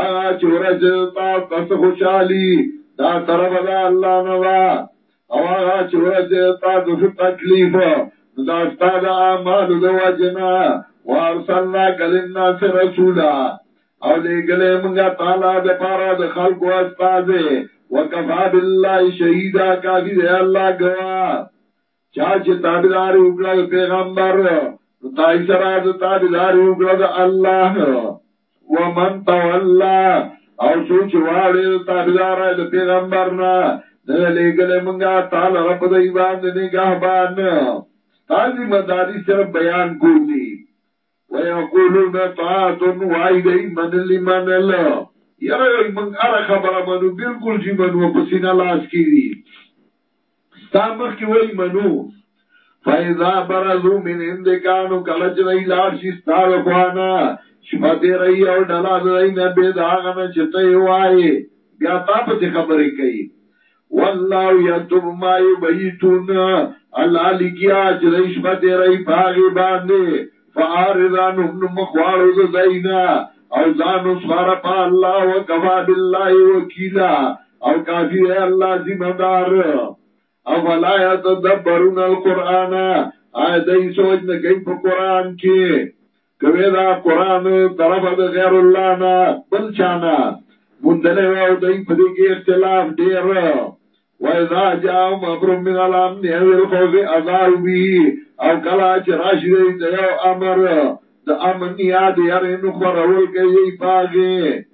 آغا چورج تا تس خوشحالی. دا طرف دا اللہ نوا. او آغا چورج تا تس تکلیف. دا استاد آمال دو وجنا. وارسلنا کلنا سے رسولا. او لے گلے منگا تالا دا پارا دا خلق و استاد وکفا باللہ شہیدہ کافی دے اللہ گوا. چاچے تابداری اکڑا پیغمبر. تائی سرا دا تابداری اکڑا دا اللہ ومن تولا او سوچ واړې تابعدار د پیغمبر نه د لګلې مونږه تعالی رب د ایمان د نگهبان تاسو مداري سره بیان کولی ويقولون طاعت وعيدي من لمن الله یره من اره خبره منو بالکل چې منو په سینا لاس کې دي ستامخ کې وای منو فاذا برزوا من عندكانوا کلچ وی لار شي ستاره خوانا شپه دی او ډلا دی نه به دا غنه بیا تاسو څه خبرې کوي والله یتوب ما یبیتون الله لګیا چې شپه دی رہی باغی باندې فارضان هم زینا او وکیلا، او کافی ہے اللہ ذمہ دار۔ او ولا یتدبرون القرآن؟ آئے دای سوچ نه کوي په قرآن کې؟ کوي دا قران طرف د غیر الله نه، بل چانا مندله او دای په دې کې اختلاف ډیر و اذا جاء امر من الامن او الخوف اذار به. او کلا چې راشي دی یو امر، د امن یاد یې نو خورول کوي پاګه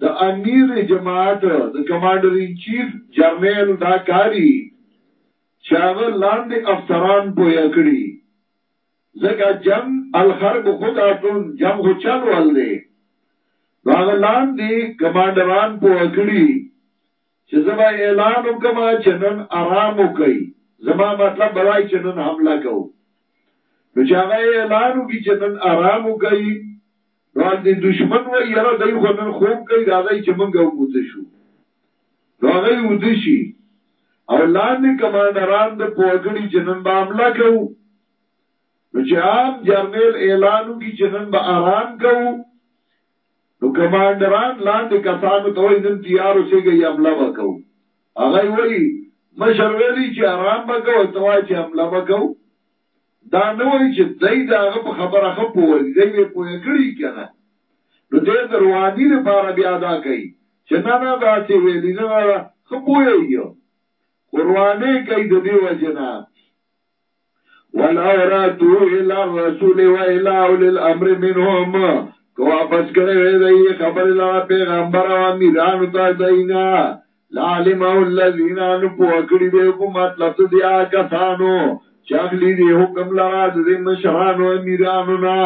د امیر جماعت، د کمانډر ان چیف جرنیل دا کاری. چاغه لاندې افسران پویا کړی زګه جم الحرب خداتون جم هو چل ول دی. هغه لاندې کمانډران پویا کړی چې زما اعلان وکما چې نن آرام وکي زما مطلب بلای چې نن حمله کو نو چې هغه اعلان وکړي چې نن آرام وکي راځ دې دشمن و یاره دای خو نن خوب کوي دا دای چې مونږه وځو شو. نو هغه وځي او لاندې کمانډران د پوګړي جنن با حمله کوي نو چې عام جرنیل اعلانو کی چنن به آرام کوو نو کمانډران لاندې کسانو ته وایي نن تیار اوسېږئ حمله وکړو هغه وایي مشر ویلي چې آرام وکړو ته وایي چې حمله وکړو دا نه وایي چې دای دا په خبره پوهی دی یې پوهه کړی کنه نو دې دروازې لپاره بیا ادا کوي چې نه نه دا چې ویلي نه خو پوهه یو قرآنه کوي د دې وجنه ولو راتو الى الرسول و الى اولي الامر منهم. کو واپس کړي دی خبر لا پیغمبر او امیرانو ته دینا. لعلم الذين ان پوکړي به کو مطلب دې کسانو. چاغلی دی حکم لرا دې مشرانو امیرانو نا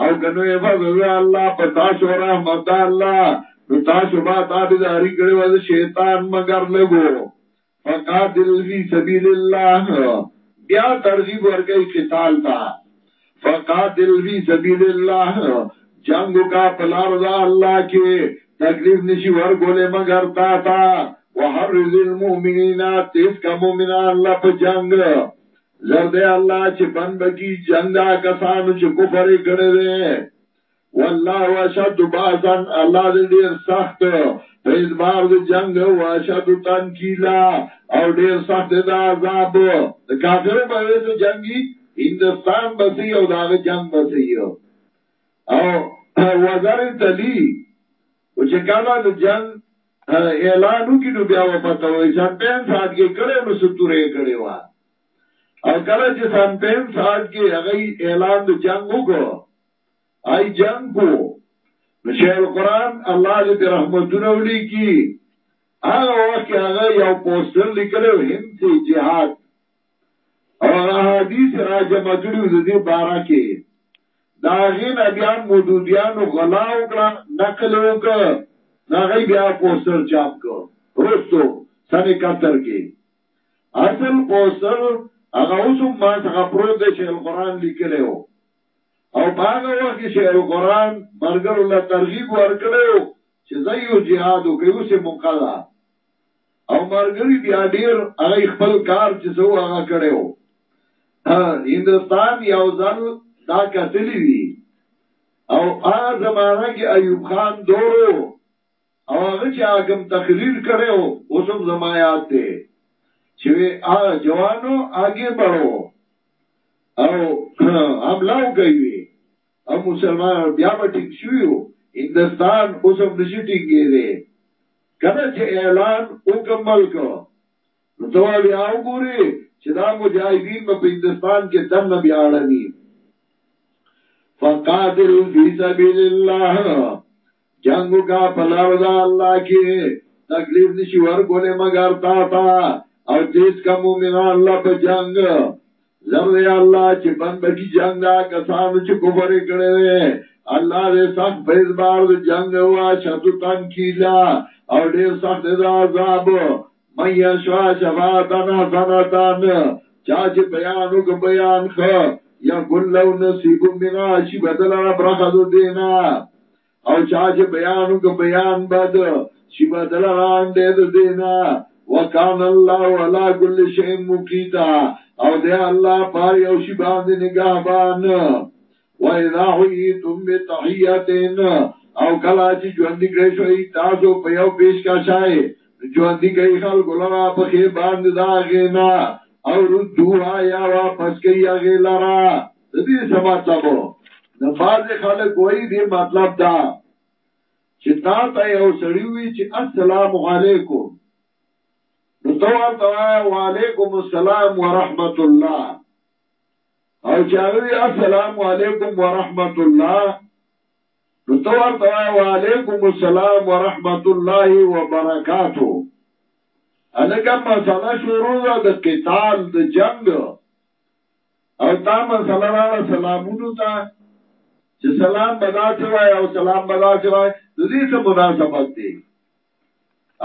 او کنو یې فضل الله پتا شو رحمت الله. نو تاسو ما تابعداري کړو د شیطان مگر لګو. فقاتل فی سبیل الله بیا ترغیب ورگئی قتال تا. فقاتل فی سبیل اللہ. جنگو کا پلار دا اللہ کے تکلیف نشی ورگولے مگر تا تا. وحرز المومنین تیز کا مومنان اللہ پا جنگ. زرد اللہ چی بن بکی جنگ دا کسانو چی کفر کڑے دے. واللہ اشد بازن اللہ دے دیر سخت. پیز بار د جنگ او اشد تنکیلا. او ډیر سخت د عذاب. د کافرو په وسه جنگي هندستان بسی او داغه جنگ بسی او. وزر تلی. او چې کاله د جنگ اعلانو کې نو بیا و پته وای چې پین سات کې کړه نو ستوره کړي وا. او کله چې سان پین سات کې هغه اعلان د جنگ وکړ آئی جنگ کو. نشه القرآن اللہ جت رحمتون اولی کی آغا وقت آغا یو پوستر لکلو ہم سے جہاد. اور احادیث راجمہ کریو زدی بارا کے داغین ابیان مدودیانو غلا اکڑا نقل اکڑا ناغی بیا پوستر چاپ کر رستو سن کتر کے اصل پوستر اغا اسم ما سخپرو دے شیل قرآن لکلے ہو. او باغ وخت چې القرآن مرګر الله ترغیب ورکړو چې زيو jihad وکړو سه ده. او مرګري بیا ډیر هغه خپل کار چې سو هغه کړو هندستان یو ځل دا کتلی دي او هغه زمانہ کې ایوب خان دورو او هغه چې هغه تقریر کړو اوس هم زمایات دي چې هغه جوانو آگے بڑھو او حملاو کوي او مسلمان بیا به ټیک شویو هندستان اوس هم نشي ټینګې دي کله چې اعلان وکمل کو۔ نو ته بیا وګوري چې دا مجاهدین په هندستان کې دم نه بیا اړني فقاتل فی سبیل الله جنگو کا پلاو دا اللہ کی تکلیف نشی ورگونے مگر تا تا۔ او تیز کا مومنان اللہ پا جنگ۔ زرد اللہ چی بند بکی جنگ دا کسانو چی کفر کڑے دے اللہ دے سخت بیز بار دے جنگ ہوا، شتو تن کیلا او دیر سخت دا عذاب۔ من یشوا شفاعتن حسنتن چاچی بیانو که بیان خو یا کلو نصیب منا چی بدل رب دینا او چاچی بیانو که بیان بد چی بدل ران دید دینا وکان اللہ علا کل شئیم مکیتا او دے اللہ پاری او شی باندې نگاہ بان و اذا حییتم بتحیتین او کلا چې ژوندۍ کړی شوی تاسو په یو پیش کا شای ژوندۍ کوي خلک لرا په خې باندې دا غینا. او ردوها یا واپس کوي هغه لرا. د دې سما تاسو د باز خلک وایي دې مطلب دا. چې تا ته یو سړی وي چې السلام علیکم. نو تو ورته وعلیکم السلام ورحمت الله او چاوی السلام علیکم ورحمت الله نو تو ورته وعلیکم السلام ورحمت الله وبرکاتو الګه مسله شروع د قتال د جنگ او تا مسله را سلامونو ته. چې سلام بدا چوای او سلام بدا چوای د دې څه مناسبت دی.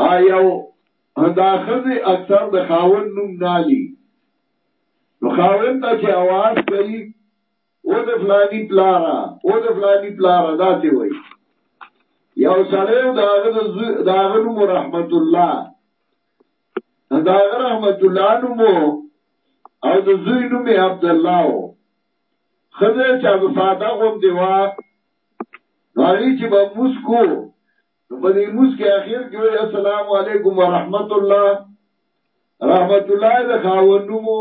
آیو دا خزی اکثر د خاون نوم نالی نو خاون تا چه آواز کئی او د فلانی پلارا او د فلانی پلارا دا تی وی یو سره دا آغا نوم رحمت الله. دا آغا رحمت الله نومو او د زوی نوم عبدالله و. خزی چه وفادا غم دیوا نو آغی چه با موسکو نو په دې موس کې اخر کې وي السلام علیکم ورحمت الله رحمت الله د خاوندمو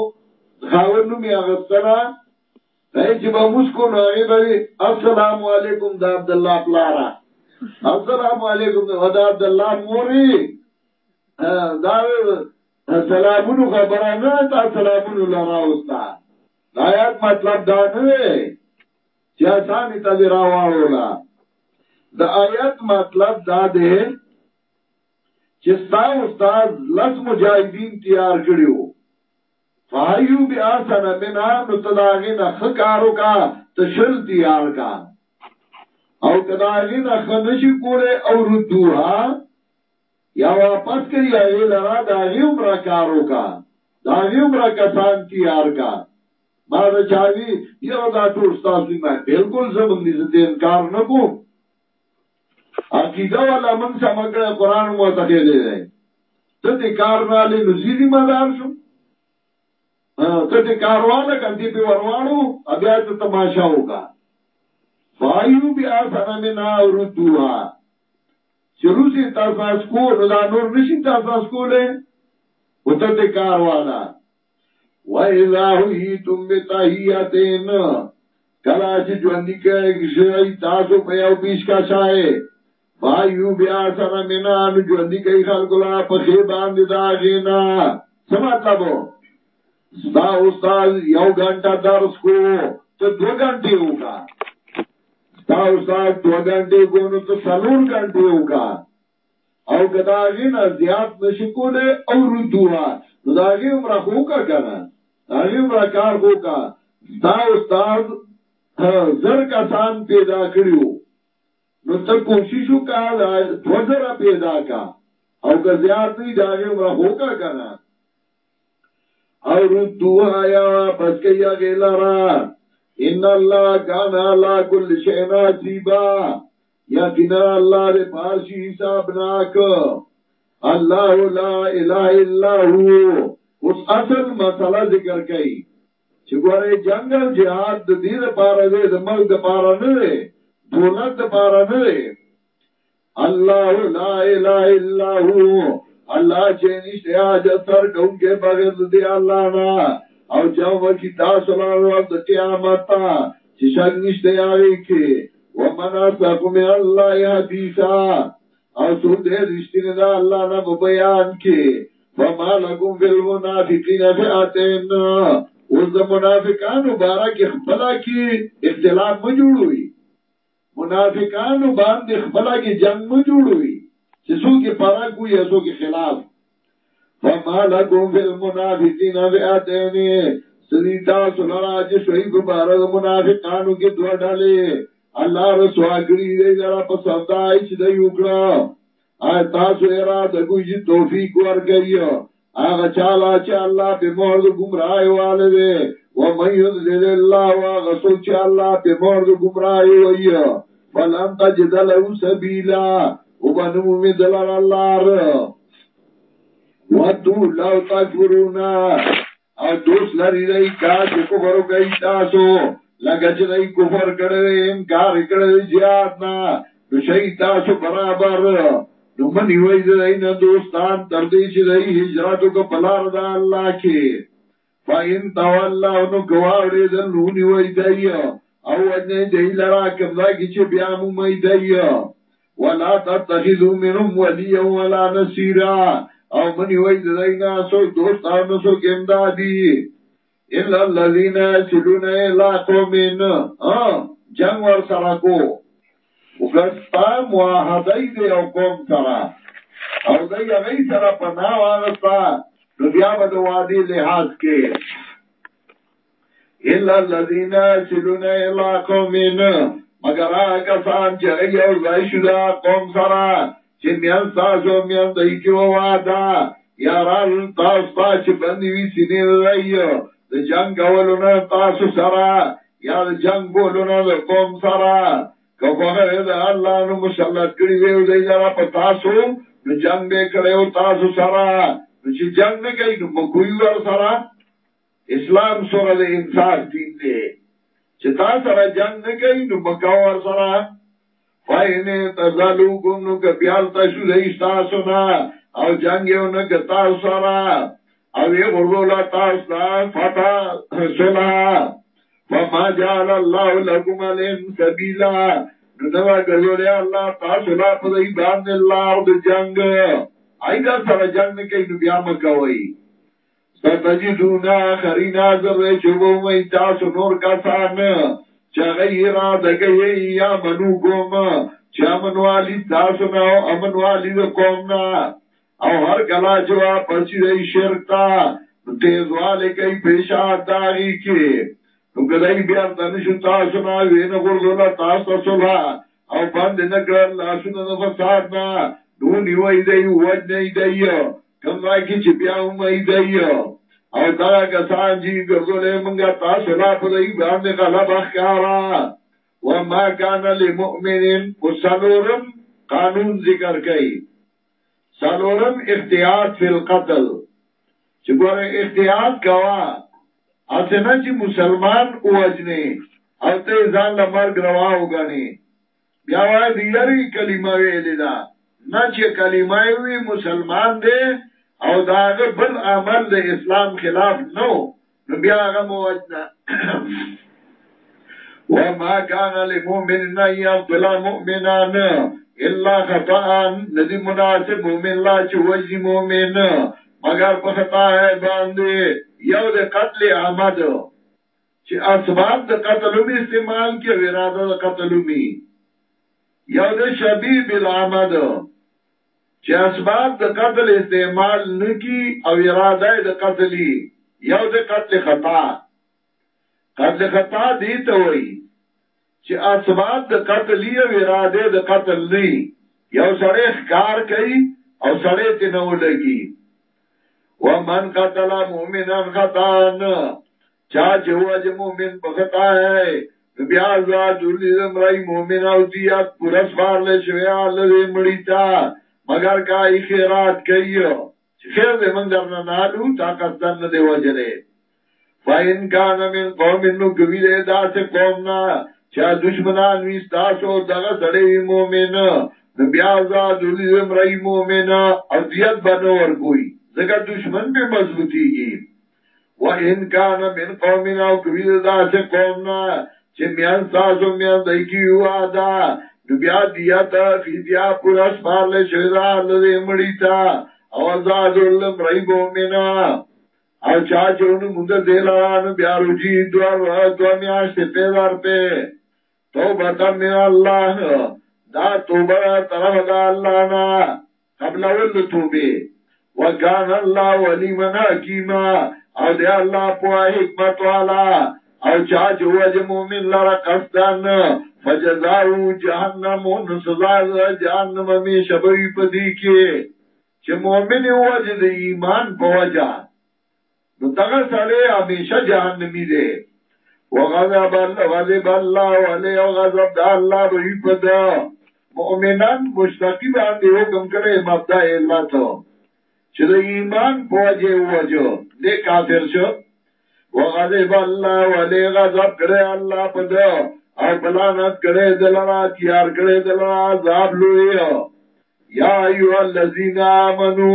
خاوندمو یې اغستنا دای چې به موس کو نو هغه به السلام علیکم د عبد الله پلارا السلام علیکم د عبد الله موري دا سلامونو خبره نه تا سلامونو لرا اوستا آیات مطلب دا نه چې آسانی ته راوړل د آیت مطلب دا دی چې ستا استاد لس مجاهدین تیار کړیو فایو بیا سره منا نو تداغی نه خکارو کا تشل تیار کا او کداغی نه خنشی کوله او ردوها یا واپس کړی هغه لرا داغی عمر کارو کا داغی عمر کسان تیار کا ما دا چاوی، یو دا ټول تاسو ما بالکل زمونږ دې انکار نکوم عقیده والا من سمکړه قران مو ته دی دی ته دې کار نه مدار شو۔ ہاں، ته دې کارواله کدي په ورواړو بیا ته تماشا وکا وایو بیا سره منا وردوها چروسی تاساس کو نو دا نور نشي تاساس کوله وته دې کاروالا۔ وَإِذَا هُيِّتُمْ بِتَحِيَّةٍ کلا چې ژوند کې شي تاسو په یو پیش کا شای وایو بیا سره مینا نو ژوند کوي خلکو لا په خې باندې دا غینا. څه مطلب؟ دا استاد یو غنټه درس کو ته دو غنټه وکا دا استاد دو غنټه کو نو ته څلور غنټه وکا او کدا غینا زیات نشي کوله او ردوها نو دا غي عمر خو کا کنه دا غي عمر کار خو کا دا استاد زر کسان پیدا کړیو نو ته کوشش وکړه دو زره پیدا کا، او که زیات نه داغه عمر هوکا کنه او ردوها یا پس کیا غیلارا ان الله کان علی کل شیء نصیبا یقینا اللہ دے پارسی حساب ناک اللہ لا الہ الا ہو. اس اصل مسئلہ ذکر کئی. چگوارے جنگل جہاد دا دید پارا دے دا ملک دا پارا ندے. دولت دا پارا ندے اللہ لا الہ الا ہو اللہ چینشتے آجت سر کون کے بغیر دے اللہ نا او جاو کی تاسو لارو د قیامت چې شک نشته یاري کې ومن اصدق من الله حدیثا او سود دې رښتینه دا الله نه په بیان کې فما لكم في المنافقين فئتين اوس د منافقانو بارا کې خپل کې اختلاف مو جوړوي منافقانو باندې خپل کې جنگ مو جوړوي چې څوک پارا کوي څوک یې خلاف۔ فما لکم فی المنافقین فئتین سریتا سنرا جی شہید بارد منافقانو کی دو ڈالے۔ اللہ رسوا کری دی ذرا پسند آئی چی دی اکڑا آئی تاسو اراد کوئی جی توفیق ور گئی آغا چالا چی اللہ پی مورد گمراہی والے دے۔ ومن یذلل اللہ واغا سوچ اللہ پی مورد گمراہی وئی ولن تجد له سبیلا وبنمو می دلال اللار ودو لو تکبرونا او دوست لري دای کا چې کفر کوي تاسو لکه چې دای کفر کړي انکار کړي زیات نه نو شي تاسو برابر. نو منی وای دای نه دوستان. تر دې چې دای هجرت کو پلار دا الله کې فاین تولله نو گواړې دل نو نیوي دای او اجنے دی لرا کمدا کی چی بیامو مئی دئی ولا تتخذو منم ولی ولا نصیرہ او منی وای دینا سو دوستانو سو گمدادی الا الذين يسلون الى قومين ها جنگ ور سره کو. وګستا موحدای دی او قوم سره. او دای هغه سره په ناو هغه نو بیا به د وادي لحاظ کې الا الذين يسلون الى قومين مگر هغه کسان چې یو ځای شو دا قوم سره چې میان تاسو میان دای کې وادا یاران تاسو ته چې باندې وی سینې رايو د جنگ اولونه تاسو سره یا د جنگ بولونه د قوم سره کومه ده الله نو مسلط کړی دی د جرا په تاسو، نو جنگ به کړو تاسو سره چې جنگ نه کوي نو کوی ور سره اسلام سره د انصاف دین دی. چې تاسو سره جنگ نه کوي، نو مکاور سره. فاینه تزالو کوم، نو که بیال تاسو دیستا سنا او جنگیو نو که تاسو سرا او یې ورغولا تاسو دا فتا سنا فما جعل الله لكم عليهم سبيلا نو دا ګرځولې الله، تاسو لا په دې باندې الله د جنگ. ایدا سره جنگ کې نو بیا ستجدون آخرین آزر رے چبو میں تاسو نور کسان. چا غیرہ دگئی یا منو گوم چا منوالی تاسو ناو امنوالی دا قوم نا او هر کلا چوا پسی رئی شرکتا تیزوالی کئی پیشات داغی کی. نو کدائی بیار دنشو تاسو ناو وین غردولا تاسو صلح او بند نکرل لاسو نا فساد نا نو نیوائی دیو وجنی دیو کمرا کی چپیا ہوں مئی دئی او دا کسان جی گردولے منگا تا سلا پدئی باندے غلب اخکارا وما کانا لی مؤمنین و سلورم قانون ذکر کئی سلورم احتیاط فی القتل چکور احتیاط کوا اصنا چی مسلمان اوجنے او ته ځان له مرګ روا وګڼي بیا وای دی یاري کلمه ویلې دا نه چې کلمه وی مسلمان دی او داغه بل عمل د اسلام خلاف نو نو بیا هغه موجنا وما كان لمؤمن ان يقتل مؤمنا الا خطا ندی مناسب مومن لا چې وجه مومن مگر په خطا ہے باندې یو د قتل عمد چې اسباب د قتل می استعمال کې اراده د قتل می یو د شبیه بالعمد چې اسباب د قتل استعمال نکی او اراده د قتلی یو د قتل خطا. قتل خطا دی ته وای چې اسباب د قتلی او اراده د قتل نه یو سړی ښکار کوي او سړی ته نو لګي ومن قتل مؤمنا خطا. چا چې وجه مؤمن په خطا ہے بیا ازاد الزم رائی مومن او دیات پرس بار لے شویا اللہ دے مڑیتا مگر کائی خیرات کئیو خیر دے من درنا نالو، طاقت دن دے وجرے فائن کانا من قوم انو کبھی دے، دا سے قومنا چا دشمنان ویستاسو دغا سڑے وی مومن۔ بیا ازاد الزم رائی مومن او دیت بنور کوئی زکر دشمن پہ مضبوطی گی۔ وَإِن كَانَ مِن قَوْمِنَا وَكُبِيدَ دَا سے قومنا چه میان ساسو میان دیکی ہوا دا نو بیا دیا تا فیدیا پورا سپار لے شویدہ اللہ دے مڑی تا او ازاد اللہ بومینا او چاچو نو مندر دیلا نو بیا روچی دوار دو میاشت پیدار پہ توبتا من اللہ دا توبہ طرف دا اللہ نا قبل اول توبے وکان اللہ ولی من حکیما او دے اللہ پوا حکمت والا او چا جو وجه مومن لرا قصدان فجزاو جهنم و سزا جهنم می شبوی پدی کې چې مومن وجه د ایمان په وجه نو دغه سره همیشه جهنمی دی وغضب الله غضب الله علیه او غضب د الله به پدا۔ مؤمنان مشتقی باندې حکم کړي مبدا الله ته چې د ایمان په وجه وجه دې کافر شو۔ وغضب الله ولی غضب کرے اللہ پدا او بلانت کرے دلرا تیار کرے دلرا عذاب لوئی یا ایو اللذین آمنو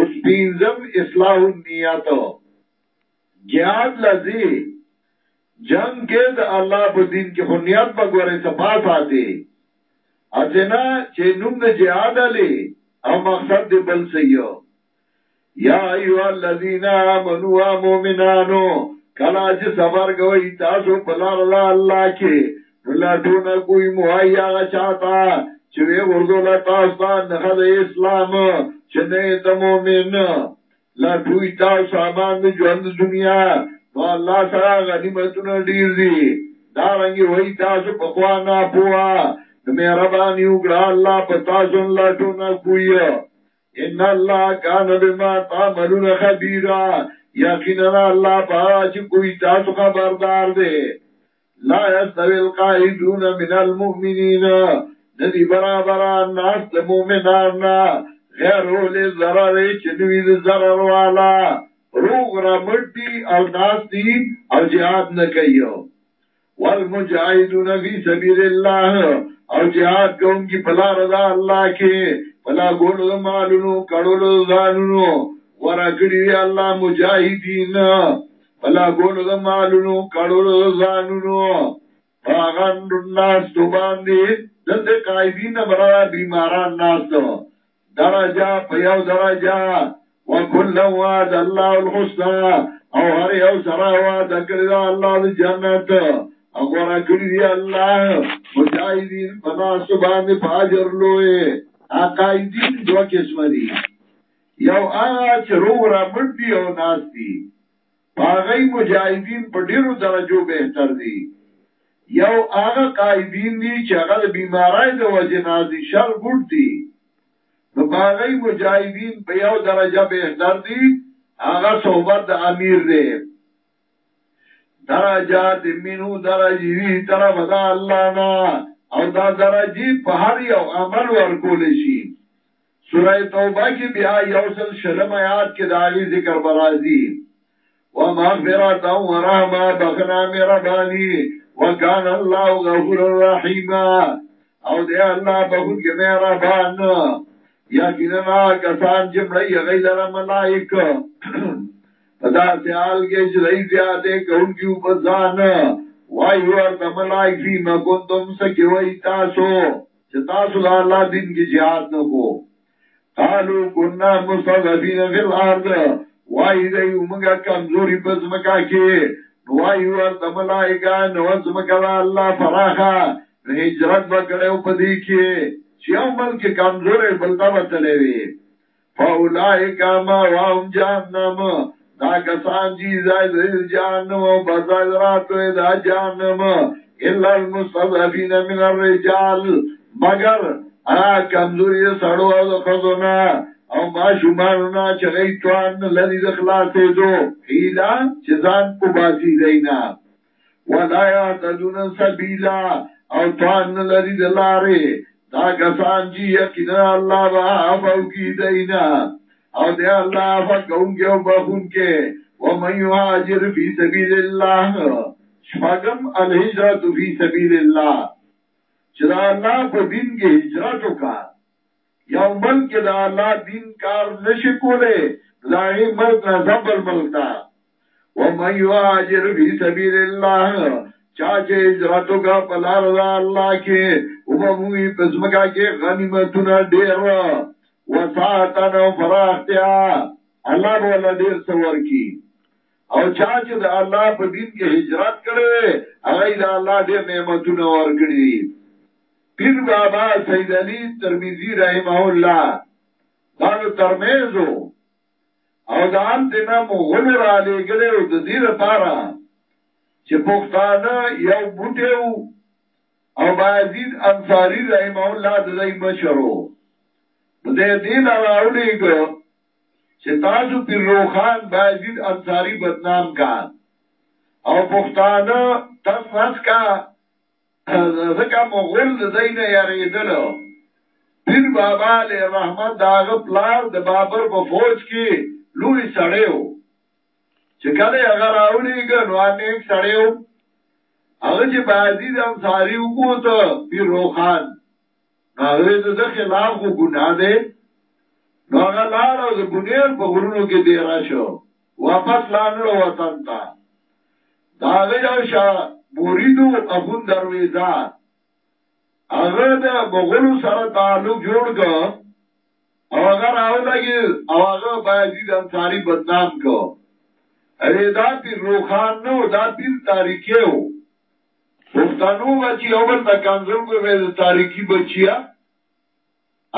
اس پینزم اصلاح النیات گیاد لذی جنگ کے دا اللہ پا دین کی خنیت بگوری سپاس آتے ازنا چه نم دا جہاد علی. او مقصد دی بل سیو یا ایو الذین آمنوا مومنانو کلا چې سفر کوي تاسو په لار الله کې. لټونه کوئی مهیا چاته چې وی ورزول تاسو نه د اسلام چې نه د مؤمن لا دوی تاسو سامان د ژوند دنیا. نو الله سره غنیمتونه ډیر دي. دا رنګي وای تاسو په خوا نه پوا. د مهرباني وکړه الله په تاسو لټونه کوي ان الله کان بما تعملون خبيرا. یقینا الله پاک کوئی تاسو خبردار دے. لا يستوي القائدون من المؤمنين. ندی برابر الناس د مؤمنان غیر ول ضرر چنوی د والا. روغ را مټي او ناس دي او jihad نه کوي والمجاهدون فی سبیل الله او jihad کوونکی بلا رضا الله کې پلا ګونو مالونو کړهلو ځانونو ورا کړی الله مجاهدین پلا ګونو مالونو کړهلو ځانونو باغان الناس تو باندې دته قائدین برا بیماران ناس تو درجه پیاو درجه وکل وعد الله الحسنى. او هر یو سره وعده کړی الله د جنت. او ورا کړی الله مجاهدین پنا سبحانه فاجر لوی عقایدین دو قسم دي. یو هغه چې روغ را مړ دي او ناس دي. هغه مجاهدین په ډیرو درجو بهتر دي. یو هغه قائدین دي چې هغه بیمارای د وجه نازي شر ګډ دي. نو هغه مجاهدین په یو درجه بهتر دي هغه صحبت د امیر دی. درجات منو درجی طرف دا الله نه او دا درجی په هر یو عمل ورکول شي. سوره توبه کې بیا یوصل شلم آیات کې داغي ذکر برازي و مغفرت او رحمه بخنا مهرباني وکان الله غفور رحیم او دې الله بہت کې مهربان یقینا کسان چې مړی غیدر ملائکه پدا سیال کې چې رہی زیاده کون کیو بزان وای ور د ملائکی ما کوتم سکی وای تاسو چې تاسو د الله دین کې jihad نه کو. قالو كنا مستضعفين في الارض. وای دې موږ کمزوري په ځمکه کې. وای ور د ملائکه نو ځمکه الله فراخه. هجرت وکړو په دې کې. چې عمل کې کمزورې بلدا وتلې وي. فاولائک ما وهم جهنم. دا کسان چی زائد جانم و بزائد راتو دا جانم الا المستضعفین من الرجال. مگر ا کمزوری سړو او خزونا. او ما شمارنا چغی توان لدی د دو هیلا چې ځان کو باسی دینا. ولا یعتدون سبیلا. او توان لري دلاره دا کسان چې یقینا الله با عفو کی دینا. او دی الله فقون کې او بخون کې و من یهاجر فی سبیل الله شپغم الهجرت فی سبیل الله۔ چې دا الله په دین کې هجرت وکړه یو ملک دا الله دین کار نشي کوله دا یې ملک نه زبر ملک و من یهاجر فی سبیل الله، چاچے اجراتو کا پلار دا اللہ کے امموی پزمکا کے غنیمتنا دیر و ساعتن و فراختیا اللہ بولا دیر سور کی. او چاچے دا اللہ پا دین کے ہجرات کرے اگئی دا اللہ دیر نعمتنا ور کری. پیر بابا سید علی ترمیزی رحمہ اللہ، دانو ترمیزو. او دان دینا مغل را لے گلے او دا دیر پارا. چې پښتانه یو بوټیو او بازید انصاری رحمه الله د دې مشرو. دې دین راوړيګو چې تاسو پیر روخان بازید انصاری بدنام کا۔ او پښتانه تاسو کا ځکه مغول نه یریدل پیر بابا له رحمت داغه پلار د بابر په فوج کې لوی سړیو چې کله هغه راوړيږي نو انیک سړیو هغه چې بازی د انصاری وکوت پیر روخان هغه د خلاف کو ګناه ده نو هغه لار او د ګنیر په غرونو کې دی راشو واپس لاندو وطن ته. دا یو شاه مریدو ابون درویزا هغه د مغولو سره تعلق جوړ کړ. او هغه راولګي او هغه بازی د انصاری بدنام کو اره دا پیر روخان نو دا پیر تاریکی ہو پښتنو بچی اول تا کنزل کو وې تاریکی بچیا.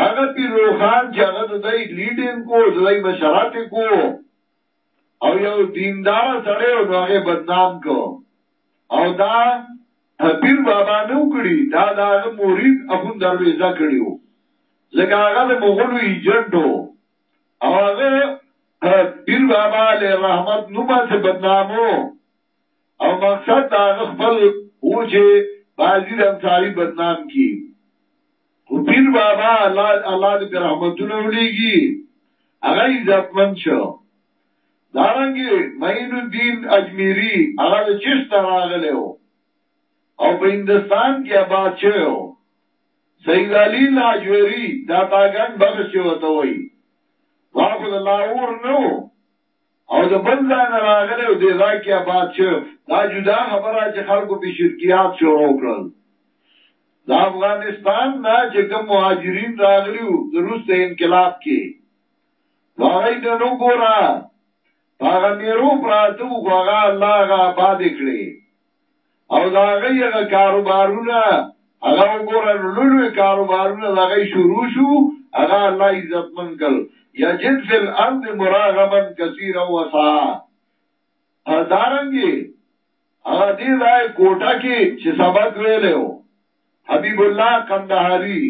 هغه پیر روخان چې هغه د دای لیډینګ کو د دای مشرات کو، او یو دیندار سره او هغه بدنام کو۔ او دا پیر بابا نو کړی دا دا مرید ابو دروازه کړیو لکه هغه د مغولو ایجنټو او هغه پیر بابا علیہ رحمت نوما سے بدنامو او مقصد دا خپل او چې بازی انصاری بدنام کی۔ او پیر بابا الله الله دې رحمتونه ولېږي هغه عزتمن شو. دارنګي معین الدین اجمیری هغه چشت راغله او په هندستان کې آباد شو. سید علی لاجوری دا تاګن بغش وته وای واخو د لاور نو. او د بل ځای راغلی او د ځای کې آباد شو. دا جدا خبره چې خلکو په شرکیات شروع کړل د افغانستان نه چې کوم مهاجرین راغلیو د روس انقلاب کې هغه د نو ګورا هغه میرو پراتو هغه الله هغه آباد کړی. او دا هغه کاروبارونه هغه وګورل لولو کاروبارونه هغه شروع شو هغه الله عزتمن کړ یجد فی الارض مراغبا کثیرا وسعا دارنګي هغه دې راي کوټه کې چې سبق ویلو حبیب الله قندهاری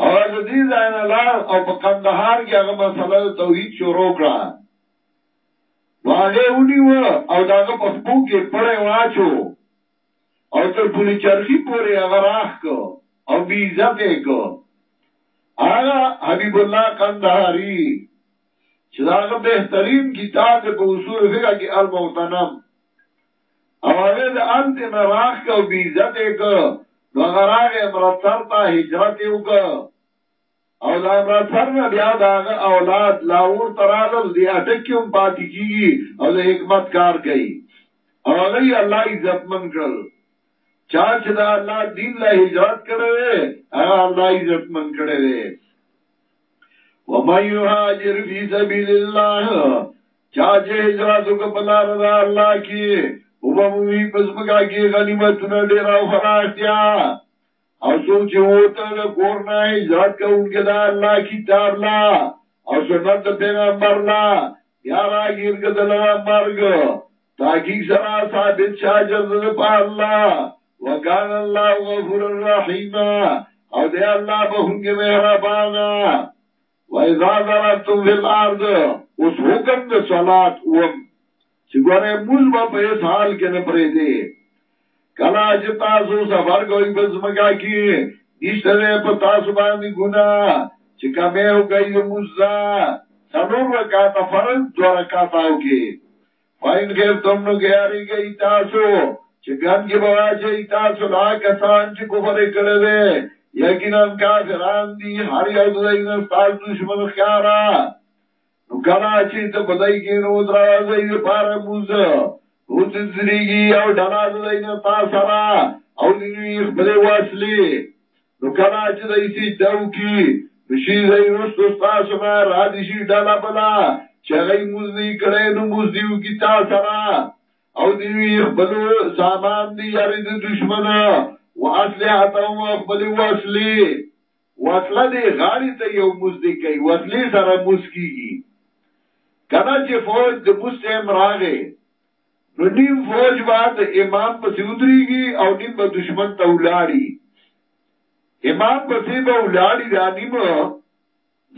او دې ځای نه او په قندهار کې هغه مسله توحید شروع کړه واغه ونیو او داغه په خپل کې پړې واچو. او تر پولی چرخی پورې هغه راخ کو او بی عزت کو. آغا حبیب اللہ قندہاری. چراغ بہترین کتاب په اصول فقہ کې المغتنم. او هغه د انت نراخ کو بی عزت کو. نو غراغ امرتسر ته هجرت وکړ او دا امرتسر نه بیا دا اولاد لاور ترالل دی اٹکیوم پاتې کیږي او د حکمت کار کوي او هغه الله عزتمن کړل چا چې دا الله دین لا هجرت کړي هغه الله عزت من کړي و مَن يهاجر فی سبیل الله چا چې هجرت وکړه په الله کې او موږ په سمګه کې غنیمتونه ډیر او فراشتیا. او څوک چې وته د کور نه هجرت کوونکي دا الله کتاب لا. او سنت پیغمبر لا. یا راګیر کدل مرګ تاکي سره ثابت شاجر په الله وکان الله غفور الرحیم. او دی الله بهونګه مهربانا و اذا ضربتم فی الارض اوس حکم د صلات وم چې ګوره موږ به په هیڅ حال کې نه پرې دی کله چې تاسو سفر کوئ په ځمکه کې نشته په تاسو باندې ګناه چې کمه او کوي موزا څلور رکعات فرض دو رکعات او کې فاین غیر تم نو ګیاري گئی تاسو۔ چې ګان کې بوا چې تاسو لا کسان چې کفر کړي وي یقینا کافران دي هر یو د دې دشمن ښکارا نو کلا چې ته بدای کې نو درا زید پار بوز. او دې زریږي او ډنا زید نه تا سرا. او دې خپل واسلې نو کلا چې دې سي داو کې شي زید رسو تاسو ما را دي شي ډلا بلا. چې غي موز دې کړې نو موز دې کی تا سرا. او دې خپل سامان دې یاري دې دشمنه واسلحتهم اقبل واسلی. واسله دی غاری ته یو مزدی کوي واسلی سره موس کیږي کله چې فوج د مسلم راغې نو نیم فوج بعد امام په سودريږي او نیم په دشمن ته ولاړی امام پسې به ولاړی رانیم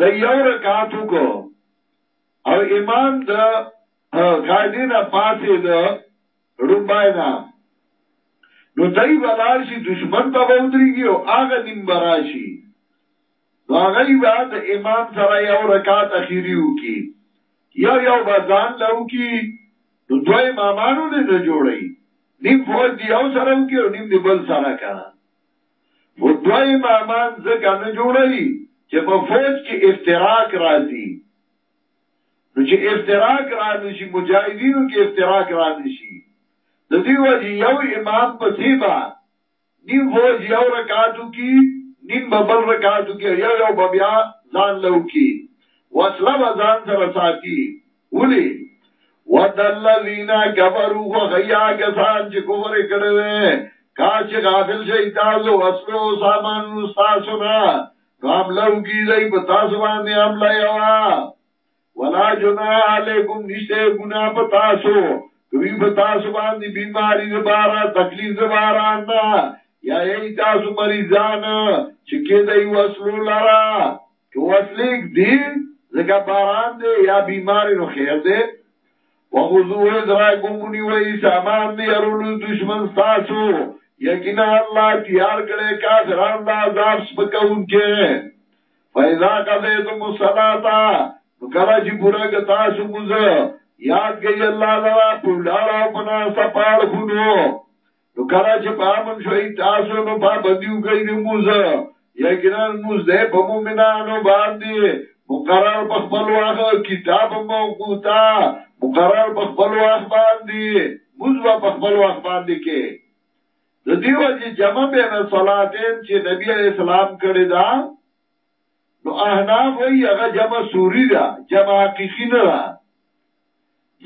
د یو رکعاتو کو او امام د قاعدینه پاسې د روباینا نو دای ولار شي دشمن ته ودرېږي او هغه نیم براشي نو هغه بعد امام سره یو رکعات اخیری وکي یو یو بزان لو کی نو دوی امامانو نه جوړي نیم فوج دی او سره وکي او نیم دی بل سره کړه و دوی امامان ځکه نه جوړي چې په فوج کې افتراق راځي نو چې افتراق راځي شي مجاهدینو کې افتراق راځي شي د دې وجه یو امام په سیبا نیم فوج یو رکعاتو کې نیم ببل رکعاتو کې یو یو بیا ځان لو کې واسلام ځان سره ساتي ولي ودلذین کفروا وغیا کسان چې کفر کړي کاچ غافل شئی تاسو وصلو سامان استاسو نا. نو عملو کی دی بتاسو باندې عمله یوا ولا جنا علیکم نشته گناہ پتاسو کوي پتاسو باندې بیماری زبارا تکلیف زبارا نا یا ای تاسو مریضان چې کې دی وصلو لرا؟ که وصلیک دی زکا باران دی یا بیماری نو خیر دی. وخذو ادراکم منی وی سامان دی ارولو دشمن ستاسو. یقینا الله تیار کړي کافرانو د عذاب سپکون کې فایدا کده تم صلاتا کله چې جی پورا کتا شموز یاد گئی الله لرا پولاړه پنا سپاړ خونو. نو کله چې جی پامن شوي تاسو نو په بدیو کوي د موز یقینا موز ده په مومنانو باندې مقرر په خپل واخ کتاب موقوتا مقرر په خپل واخ باندې. موز په خپل واخ باندې کې. د دیو چې جمع بین صلاتین چې نبی علیہ السلام کړی دا نو احناف وی هغه جمع سوری دا جمع حقیقی نه دا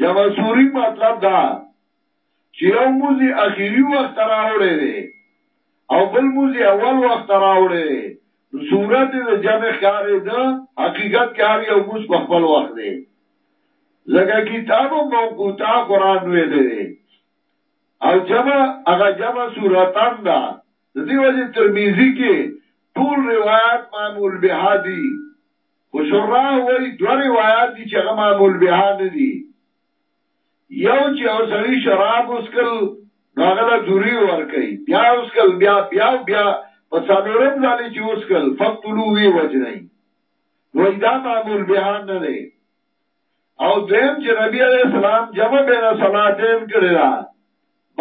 جمع سوری مطلب دا چې یو موزي اخیری وخت راوړی دی او بل موزي اول وخت راوړی دی صورت د جمع ښکارې ده حقیقت کار یو موز په خپل وخت دی. لکه کتاب موقوتا قرآن ویلی دی. او جمع هغه جمع صورتان دا د دې وجه ترمذی کې ټول روایت معمول به دي. او شورا وایي دوه روایت دي چې هغه معمول به نه دي. یو چې او سړي شراب وسکل ناغله دوری ور کوي بیا وسکل بیا بیا بیا په څلورم ځالي چې وسکل فقتلو وی وجنای نو دا معمول به نه دی او دیم چې نبی علیہ السلام جمع بین صلاتین کړی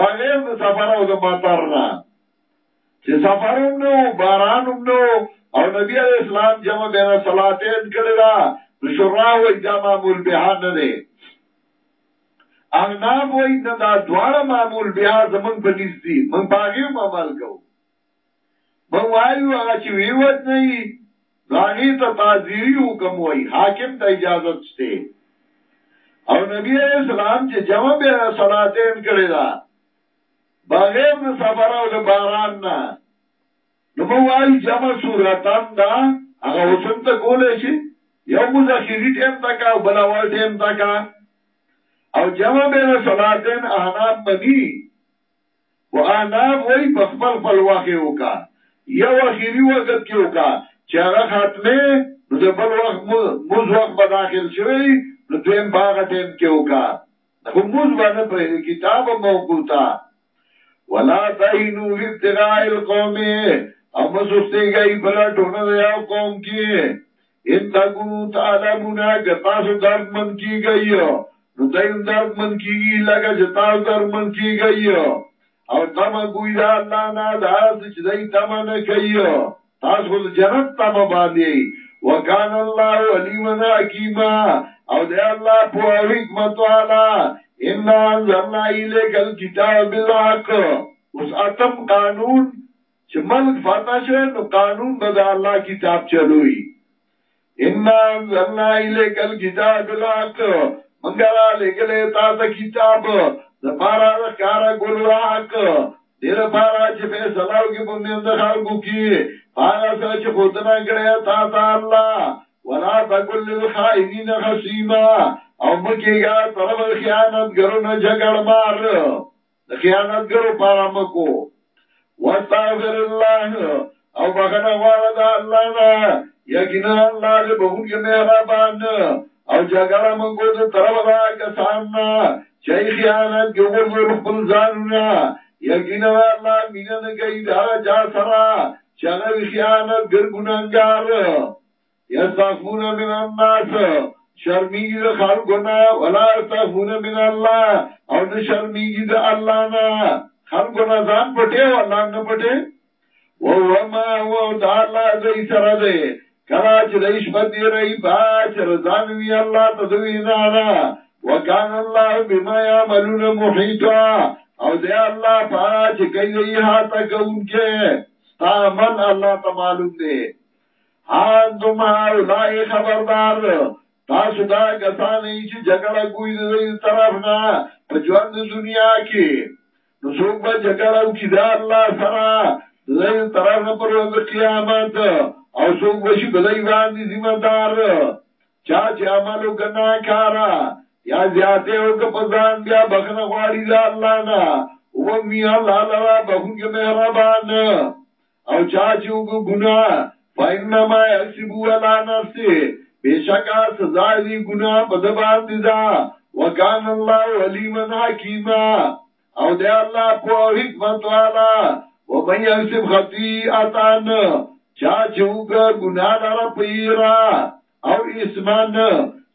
بغیر د سفر او د مطر نه چې سفروم نو بارانوم نو او نبی علیہ السلام جمع بین صلاتین کړی دا نو شورا و جمع مول بها نه دی اغناب نه دا دواړه معمول بیا زمون نس دي من باغیو عمل کو من وایو هغه چې ویوت نه راغی ته تعزیری حکم وای حاکم ته اجازه شته. او نبی علیہ السلام چې جمع بین صلاتین کړی دا بغیر د سفر او د باران نه. نو مو وايي جمع صورتان دا هغه وسم ته کولې شي. یو مذاکری ټیم تک او بلاوال ټیم تک او جمع بین صلاتین احناب منی. و احناب وای په خپل خپل واقع وکا یو اخیری وخت کې وکا چې هغه ختمه نو د بل وخت موز وخت به داخل شوی نو دویم باغ ټیم کې وکا خموز باندې پر کتاب موقوتا ولا تهینو فی ابتغاء القوم. او مسستی گئی بلا ٹھونا دیا قوم کی. ان تکونو تعلمونا گتاسو درد من کی گئی نو دین درد من کی گئی لگا جتاس درد من کی گئی او تما کوئی دا اللہ نا دا سچ دی تما نکی تاس خود جنت تما باندی۔ وکان اللہ علیمن حکیما او دے اللہ پو حکمت والا۔ انا انزلنا الیک الکتاب بالحق۔ اس اتم قانون چې ملک فتح شوه نو قانون به د الله کتاب چلوي ان انزلنا الیک الکتاب بالحق۔ منګرا لګلې تا ته کتاب۔ د بارا د کارا ګل حق دیر بارا چې فیصله وکړي په مند خلکو کې هغه څه چې خدای کړی تا ته الله ولا تقل للخائنین خصیما او مکیگا طرف خیانت گرو نا جگڑ مار خیانت گرو پارا مکو۔ واستغفر اللہ او بخنا غوارد اللہ نا، یقینا اللہ دے بہن کے مہربان او جگڑ مکو دے طرف دا کساننا چای خیانت گرو گرو خپل زانونا یقینا اللہ مینن گئی دارا جا سرا چاگوی خیانت گر گنانگار یستغفون من الناس شرمیگی دا خلقنا، ولا یستغفون من اللہ، او نه دا شرمیگی دا اللہ نا۔ خلقنا زان پٹے و اللہ نا پٹے۔ وہو ما هو دا اللہ دی سر دے کراچ ریش بدی رئی باچ رضانوی اللہ تدوی نانا وکان اللہ بما یعملون محیطا او دے اللہ پاچ کئی دی ہاتا کون کے ستامن اللہ تا معلوم دے آن تم ہاں هؤلاء خبردار تاسو دا کسانی چې جګړه کوي د دې طرف نه په ژوند دنیا کې نو څوک به جګړه وکړي دا الله سره دې طرف نه پر ورځ قیامت او څوک به شي بلای باندې ذمہ عملو کنا کارا، یا زیاته او که پزان بیا بخنه غواړي دا الله نه او می الله لرا بخون کې مهربان او چا چې وګ ګناه فإنما يكسبوا على نفسه بشکا سزا دی گناہ بدبان دیدا وکان اللہ علیمن حکیما۔ او دے اللہ پو حکمت والا، ومن یکسب خطیعتان چا چوگا گناہ لارا پیرا؟ او اسمان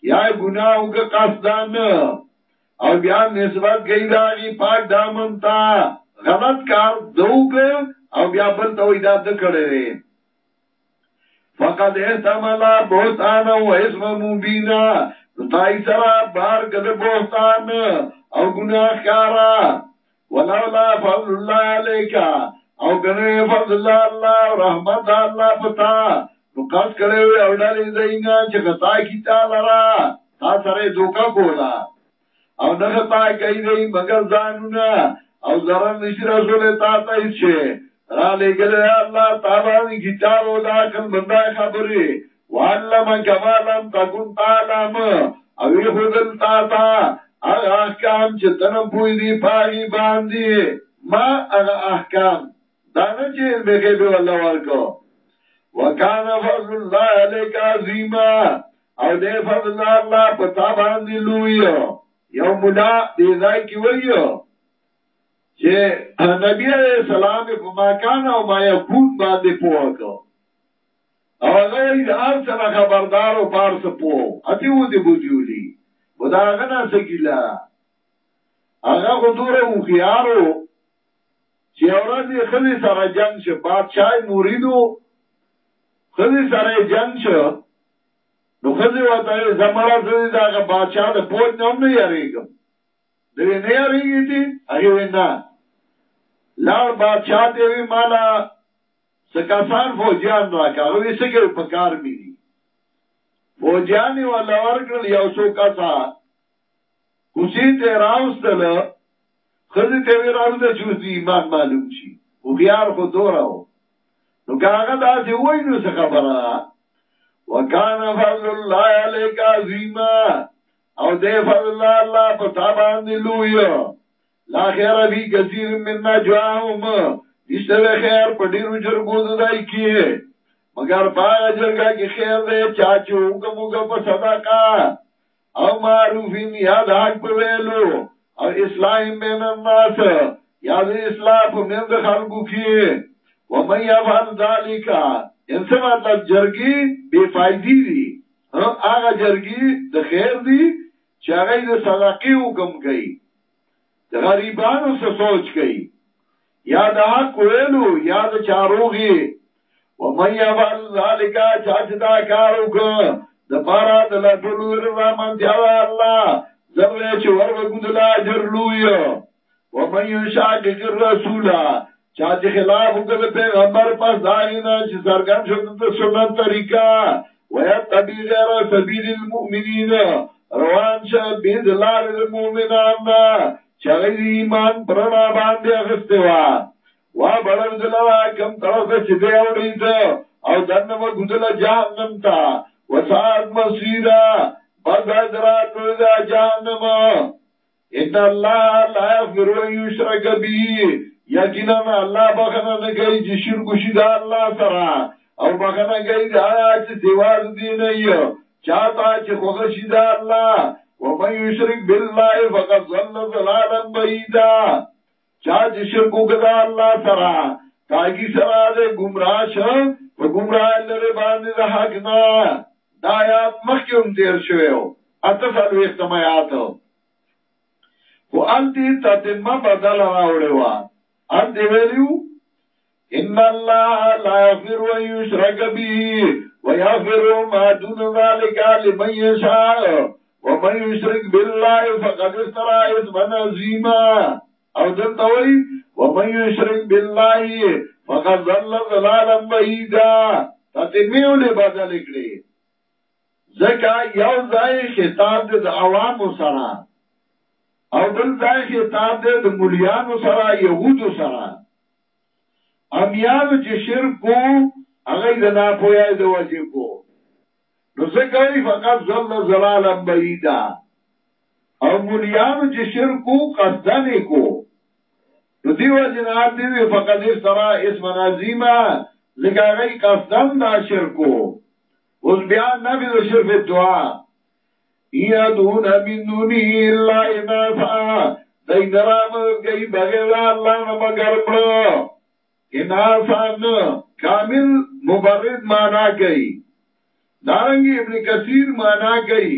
یا گناہ اوگا قصدان او بیا نسبت گئی داغی پاک دامن تا غلط کار دوگا او بیا بل توی دا دکڑے۔ رہے فقد احتملا بہتان و اسم مبینا۔ تائی سرا بار کد بہتان او گناہ کارا۔ ولولا فضل اللہ علیکا او گنے فضل اللہ رحمت اللہ پتا، نو قصد کرے ہوئے او ڈالی دینا چکتا کی تالرا تا سرے دوکا کولا۔ او نخطا کئی دی مگر زانونا، او ذرن نشی رسول تا تا اسے را لے گلے اللہ تعالی کتاب او دا کل بندہ خبری۔ وعلم کمالم تکن تعلم۔ او خودل تا تا، اغا احکام چه تنم پوی دی، پاگی باندی۔ ما اغا احکام۔ دانه چې به غیب والله ورکو وکانا فضل الله عليك عظيما او دې فضل الله پتا باندې لوی یو مولا دې ځای کې ویو چې نبی عليه السلام په مکان او ما يكون باندې پوهه او هغه دې هر څه خبردار او پارس پوه اته و دې بوجولي وداغه نه سګیلا هغه خو دوره مخيارو چې اورځي خلی سره جنگ شه بادشاہ مریدو خلی سره جنگ شه نو خلی وته زمړه دې دا بادشاہ د پوج نه نه یریږم دې نه یریږي دي هغه نه. لار بادشاہ دیوی مالا سکاسان فوجیان راکا اوی سکر پکار میری فوجیانی والا ورکل یو سو کسا. کسی تے راوستل خزی تیوی راو دا چوزی ایمان معلوم شی او خیار خود دو راو نو کاغا دا سی وی نو سخبرا وکانا فضل اللہ علیکا عظیما. او دے فضل اللہ اللہ پتا باندی لویو لا خیر فی کثیر من نجواهم. نشته خیر په ډیرو جرګو دای کی مگر پاغه جرګه کې خیر دی چا چې وګموګه په صدقه او معروفین یا حق په ویلو او اصلاح بین الناس یا د اصلاح په منځ خلکو کې و من يفعل ذلك، ان څه مطلب جرګي بے فائدې دي هغه جرګي د خیر دي چې هغه د صدقې حکم کوي د غریبانو څخه سوچ کوي یا د حق ویلو، یا د چاروغي و من يفعل ذلك چاچدا کارو کو د پارا د لټولو رحمان دی الله زمره چې ورغه ګدلا اجر لوی و من يشاقق الرسول. چا خلاف وکړ پیغمبر پس داغینا چې سرګن شو د سنت طریقہ. ويتبع غير سبيل المؤمنين روان شه بيد لار المؤمنان. چغی ایمان پرنا باندې اغسته وا. وا بڑل دلوا کم طرف چې دی او دنه و ګدل جهنم تا. وساد مسیرا بد درات دا جهنم ان الله لا يغفر ويشرك به یقینا الله بخنه نه کوي چې جی شرک شي دا الله سره او بخنه کوي دا جی چې دیوار دی نه یو چاته چې خوښ شي دا الله ومن يشرك بالله فقد ضل ضلالا بعيدا چا چې شرک وکړه الله سره تاګي سره دې گمراه شو۔ په گمراه لره باندې د حق نه دا آیات مخکې هم تیر شوی او اته سالو اختمایات او انتی تتمه بدل راوړې و ان دی ویلو ان الله لا يغفر ويشرك به ويغفر ما دون ذلك لمن يشاء ومن يشرك بالله فقد افترى اثما عظيما او دلته وی ومن يشرك بالله فقد ضل ضلالا بعيدا تتمیو له بدل کړي ځکه یو ځای خطاب د عوامو سره او بل ځای خطاب د مليانو سره يهودو سره. امیانو چې شرک کو هغه د ناپوهۍ د وجې کو نو څه کوي؟ فقط ظل زلالا بعیدا. او مليانو چې شرک کو قصدن کو. نو دیو جنات دی فقط استرا اسم عظیما لګاغی قصدن دا شرک کو اوس بیا نبی د شرف دعا. یادون من دونی اللہ اناسا دای نرام گئی بغیر اللہ نمگر مڑو اناسان کامل مبرد مانا گئی. دارنگی ابن کثیر مانا گئی.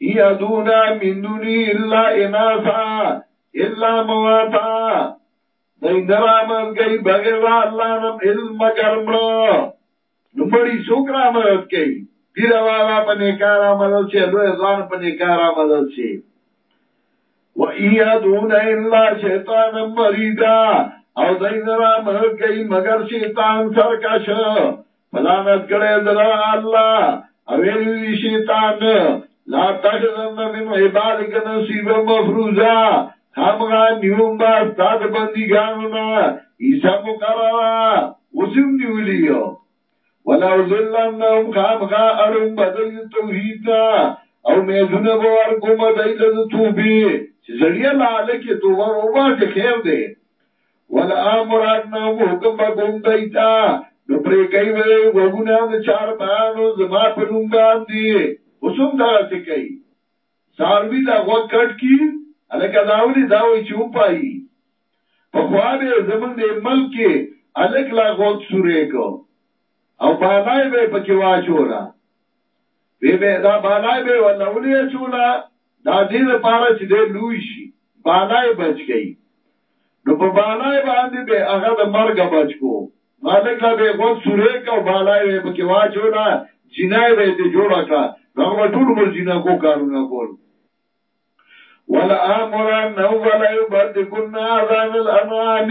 یادونا من دونی اللہ اناسا اللہ مواتا دای نرام گئی بغیر اللہ نم علم کرمڑو نمبری سوکرا مرد گئی پیر والا په نیکار عمل شي لوی ځان په نیکار عمل شي و ایادون الا شیطان مریدا او دینرا مر کوي مگر شیطان سرکش فلانت کړه در الله او وی شیطان لا تخذن من عبادك نصيبا مفروضا خامغا نیوم با ستاد بندگانو نا عیسا مقررا وسیم نیولیو ولو ذلنهم خامغا اړم بدل توحید او میزونه بوار کوم دایله د توبې چې زړیا لاله کې توبه وبا چې خیر دی ولا امراتنا حکم با کوم دایتا نو پرې کوي وګونه د چار پانو زما په نوم باندې وسوم دا څه کوي ساروی دا وګ کټ کی. الکه داولی دا وی چوپای په خوا به زمون د ملک الک لا غوت سورې کو. او بالای به پکې واچولا به به دا بالای به ولولې چولا دا دې لپاره چې دې لوی شي بالای بچ گئی. نو په بالای باندې به هغه د مرګ بچ کو. مالک لا به غوږ سورې کو بالای به پکې واچولا جنای به دې جوړا کا هغه ټول مر جنا کو کارونه کول. ولا امرن ولا يبدكن اذان الانعام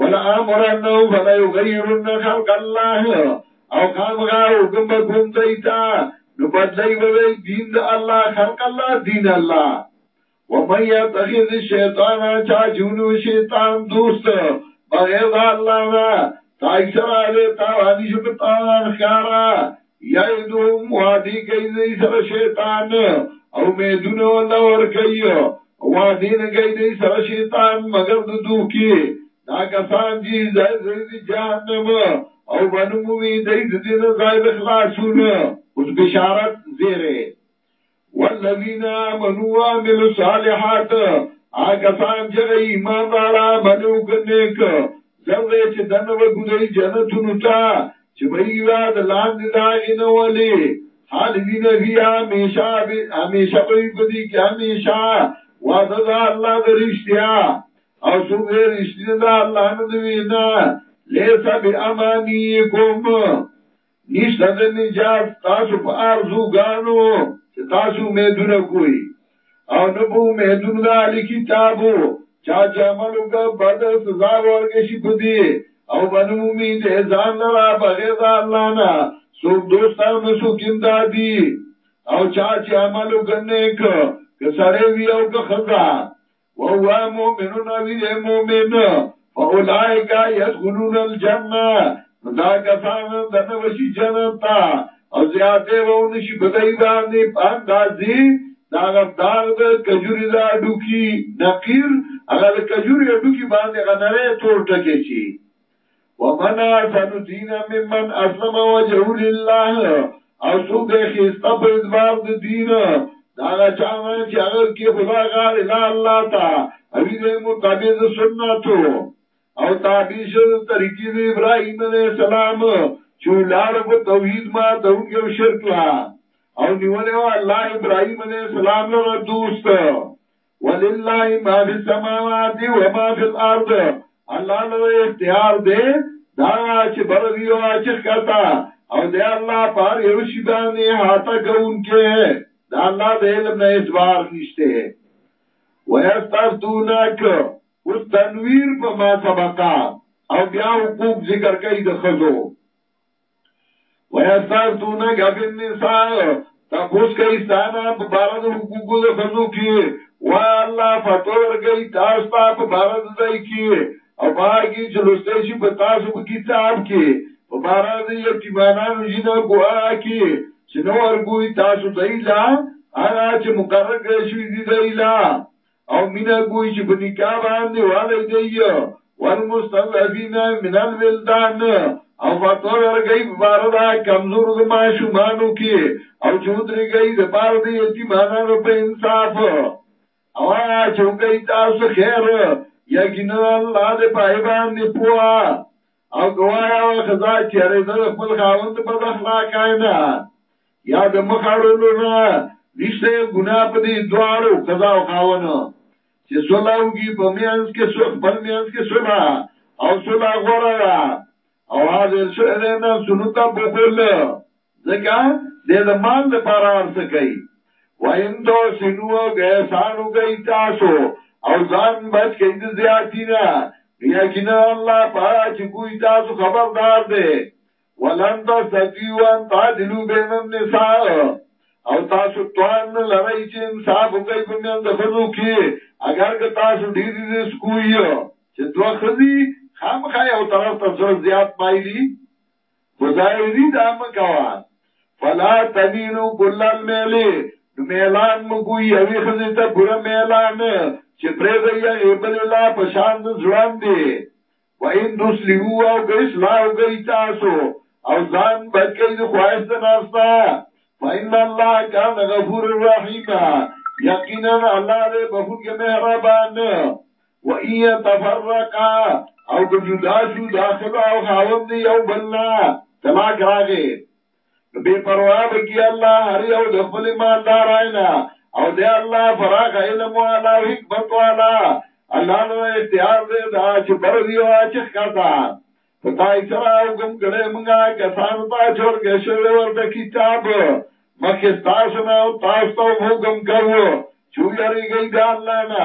ولا امرن ولا يغيرن خلق الله او خامغا حکم به کوم دیتا، نو بدلی وی دین د الله خلق الله دین الله ومن يتخذ الشیطان چا جونو شیطان دوست، بغیر د الله نه تای سره له تا باندې شو پتان خارا یایدوم وادي کوي دې سره شیطان، او مې دونه ولا ور کوي وادي نه کوي دې سره شیطان، مگر د دوکي دا کسان چې ځای ځای جهنم او بنمومی دی دین زائد خلاصون اس بشارت زیره والذین آمنوا وعملوا صالحات آکسان جغ ایمان دارا بنو کنیک زرده چه دن و گدر جنتونو تا چه باییواد لاند داغین والی حالدین فی آمیشا آمیشا بای بدی که آمیشا وعدد اللہ در اشتیا او سو غیر اشتیا دا اللہ ندوینا لیسا بی امانیکم نیشتا دا نجات، تاسو پا آرزو گانو چه تاسو میدون کوئی او نبو میدون دا علی کتابو. چاچا عملو کا بد سزا ورگشی پدی او بنمو مید ازان لرا بغیر دا اللہ نا. سوک دوستان میں سوک امدادی. او چاچی عملو کرنے کا کسارے وی او کا خضا وہو مومنون وی دے مومن. فاولائکا یدخلون الجنہ دا کسان دنوشی جنتا او زیادے وونشی بدائی باندے پاندازی دا غفدار دا کجوری دا ڈوکی نقیر اگر کجوری ڈوکی باندے غنرے توڑ ٹکے چی۔ ومن احسن دینا ممن اسلم وجهه لله او سو دے خستا پر ادبار دے دین۔ داغا چاہنا چی اگر کی خدا غار الہ اللہ تا ابھی دے مطابق سنتو۔ او تابیش طریقی دے ابراہیم علیہ السلام، چو لار کو توحید ما دون کے شرک لا۔ او نیولے و اللہ ابراہیم علیہ السلام لر دوست۔ وللہ ما فی السماوات و ما فی الارض۔ اللہ لو اختیار دے دانا چھ بردیو آچخ کرتا او دے اللہ پار یوشی بانے ہاتا گون کے۔ ہے دا اللہ دے علم نے اس بار نشتے ہے تنویر پا ما سبقا. او بیا حقوق ذکر کئی دخزو ویستافتونک اب النساء تپوس کئی سانا پا بارد حقوق دخزو کی. و اللہ فتور گئی تاستا پا بارد دائی کی. او باقی چلوستے شی بتاسو په تاسو په کتاب کې په بارا د یتیمانانو جنو ګوا کې چې نو ورګوي تاسو دایلا هغه چې مقرر کړی شوی دی دایلا او مینا ګوي چې په نکاح باندې والي دی والمستضعفین من الولدان او فتور ورګي بارا دا کمزور د ماشومانو کې. او چودري گئی د بار د یتیمانانو په انصاف. او چې کوي تاسو خیر؟ یقینا الله دې پای باندې پوها او گوایا او خدا چیرې د خپل خاوند په اخلاق کاینا یا د مخاړو نه. نشته ګناه په دې دوارو خدا او خاوند چې سولاوږي په میانس کې سو خپل میانس کې سولا او سولا غورا او حاضر شه نه سنتا بوکل ځکه دې د مال لپاره ارڅ کوي وایندو سينو ګسانو گئی تاسو، او ځان بچ کې کئ د زیاتینا یقینا الله پاک کوئی تاسو خبردار دی ولن تستطيعوا ان تعدلوا بين النساء. او تاسو توان لړۍ چې انصاف وکړي په میان د خزو کې اگر که تاسو ډیر دې سکوي چې دوه خزي خامخا یو طرف ته زړه زیات پایلی خدای دې دا مکوا فلا تميلوا كل الميل میلان مګوي اوی خزي ته پورا میلان، چې پرې دی ایبل الله په شان د ځوان دی. وین دوسلیو او گیس لاو گئی تاسو. او ځان بچی د خوایست ناستا فین الله کان غفور الرحیم یقینا الله دې بہت کې مهربان و ای تفرقا، او که جدا شو داخل او خاوند دی او بلنا طلاق راغی بے پروا بکی الله هر یو د خپل ایماندار اینا او دے اللہ فراغ علم والا و حکمت والا۔ اللہ نو اختیار دے دا، چھ بردیو آچخ کتا فتائی سرا حکم کرے منگا، کسان تا چھوڑ کے شوے ورد کتاب مخستاسنا و تاستا و حکم کرو چو یاری گئی دا اللہ نا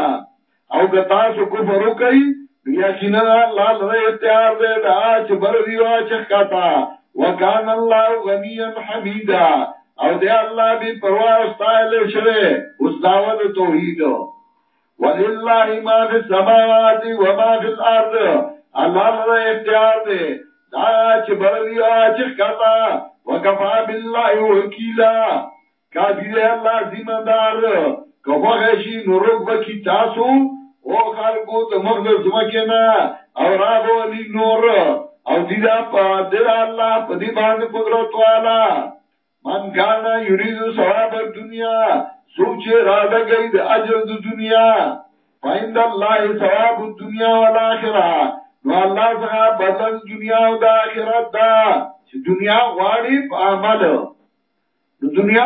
او کتاسو کفرو کئی یقینا اللہ لدے اختیار دے دا چھ بردیو آچخ کتا وکان اللہ غنیا حمیدہ۔ او دے اللہ بھی پرواہ استائل شرے۔ اس دعوت توحید۔ وللہ ما فی السماوات و ما فی الارض۔ اللہ لدہ اختیار دے۔ دا چھ بردی آچھ کتا وکفا باللہ وکیلا. کافی دے اللہ زیمندار کفا خیشی نروک بکی تاسو. او خلقو دا مقدس مکینا او راگو علی نور. او دیدا پا دیدا اللہ پا دی باند قدرت والا. من کانا یرید ثواب الدنیا. سوچ را لگئی د اجر د دنیا. فیند الله ثواب الدنیا والآخرہ. نو الله څنګه بدل دنیا او د آخرت دا. دنیا غواړي په عمل. نو دنیا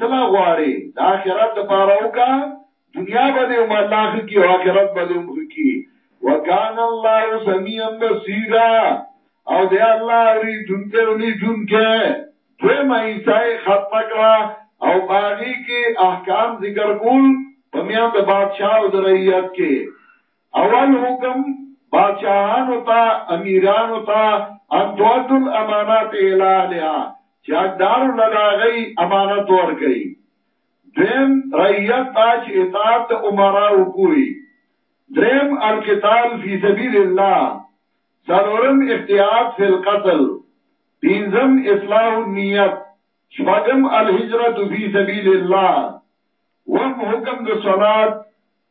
سلا غواړي د آخرت لپاره وکا دنیا باندې او ملاخ کی او آخرت باندې مخ کی وکان الله سميع بصيرا او دې الله ری دنته ونی دنګه دوی مې ځای ختمه کړه او باغی کې احکام ذکر کول په میان د بادشاہ او د رعیت کې اول حکم، بادشاہانو ته امیرانو ته ان توت الامانات الهها چې اقدار لداغي امانت ور ورکړي دیم رعیت تاج اطاعت عمرا وکوي دریم القتال فی سبیل الله. سلورم احتیاط فی القتل. پینزم اصلاح النیت. شپاگم الحجرت فی سبیل اللہ وم حکم د صلات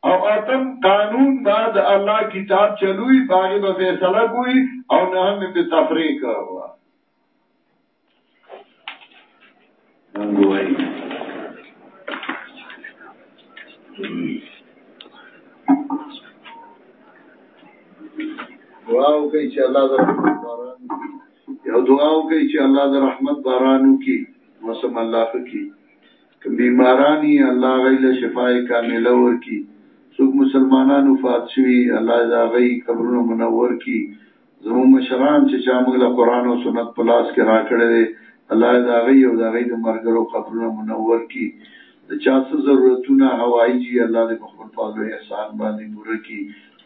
او اتم قانون بعد الله کتاب چلوئی باغی با فیصلہ کوئی، او نهم په تفریق کروا ننگوائی دعاو کوي چې الله د رحمت باران یو دعاو کوي چې الله د رحمت بارانو کی موسم الله کی کوم بیمارانی الله غیله شفای کامله ورکی څوک مسلمانانو فات شوی الله دا غي قبرونو منور کی زمو مشران چې چامغ له قران او سنت پلاس کې راکړل الله دا غي او دا غي د مرګرو قبرونو منور کی د چا څه ضرورتونه هوایي جی الله دې په خپل فضل او احسان باندې پوره کی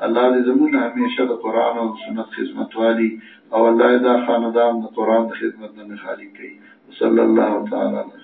الله دې زمونه همیشه د قران او سنت خدمت والی او الله دا خاندان د قران د خدمت نه خالی کړي. صلی الله تعالی علیه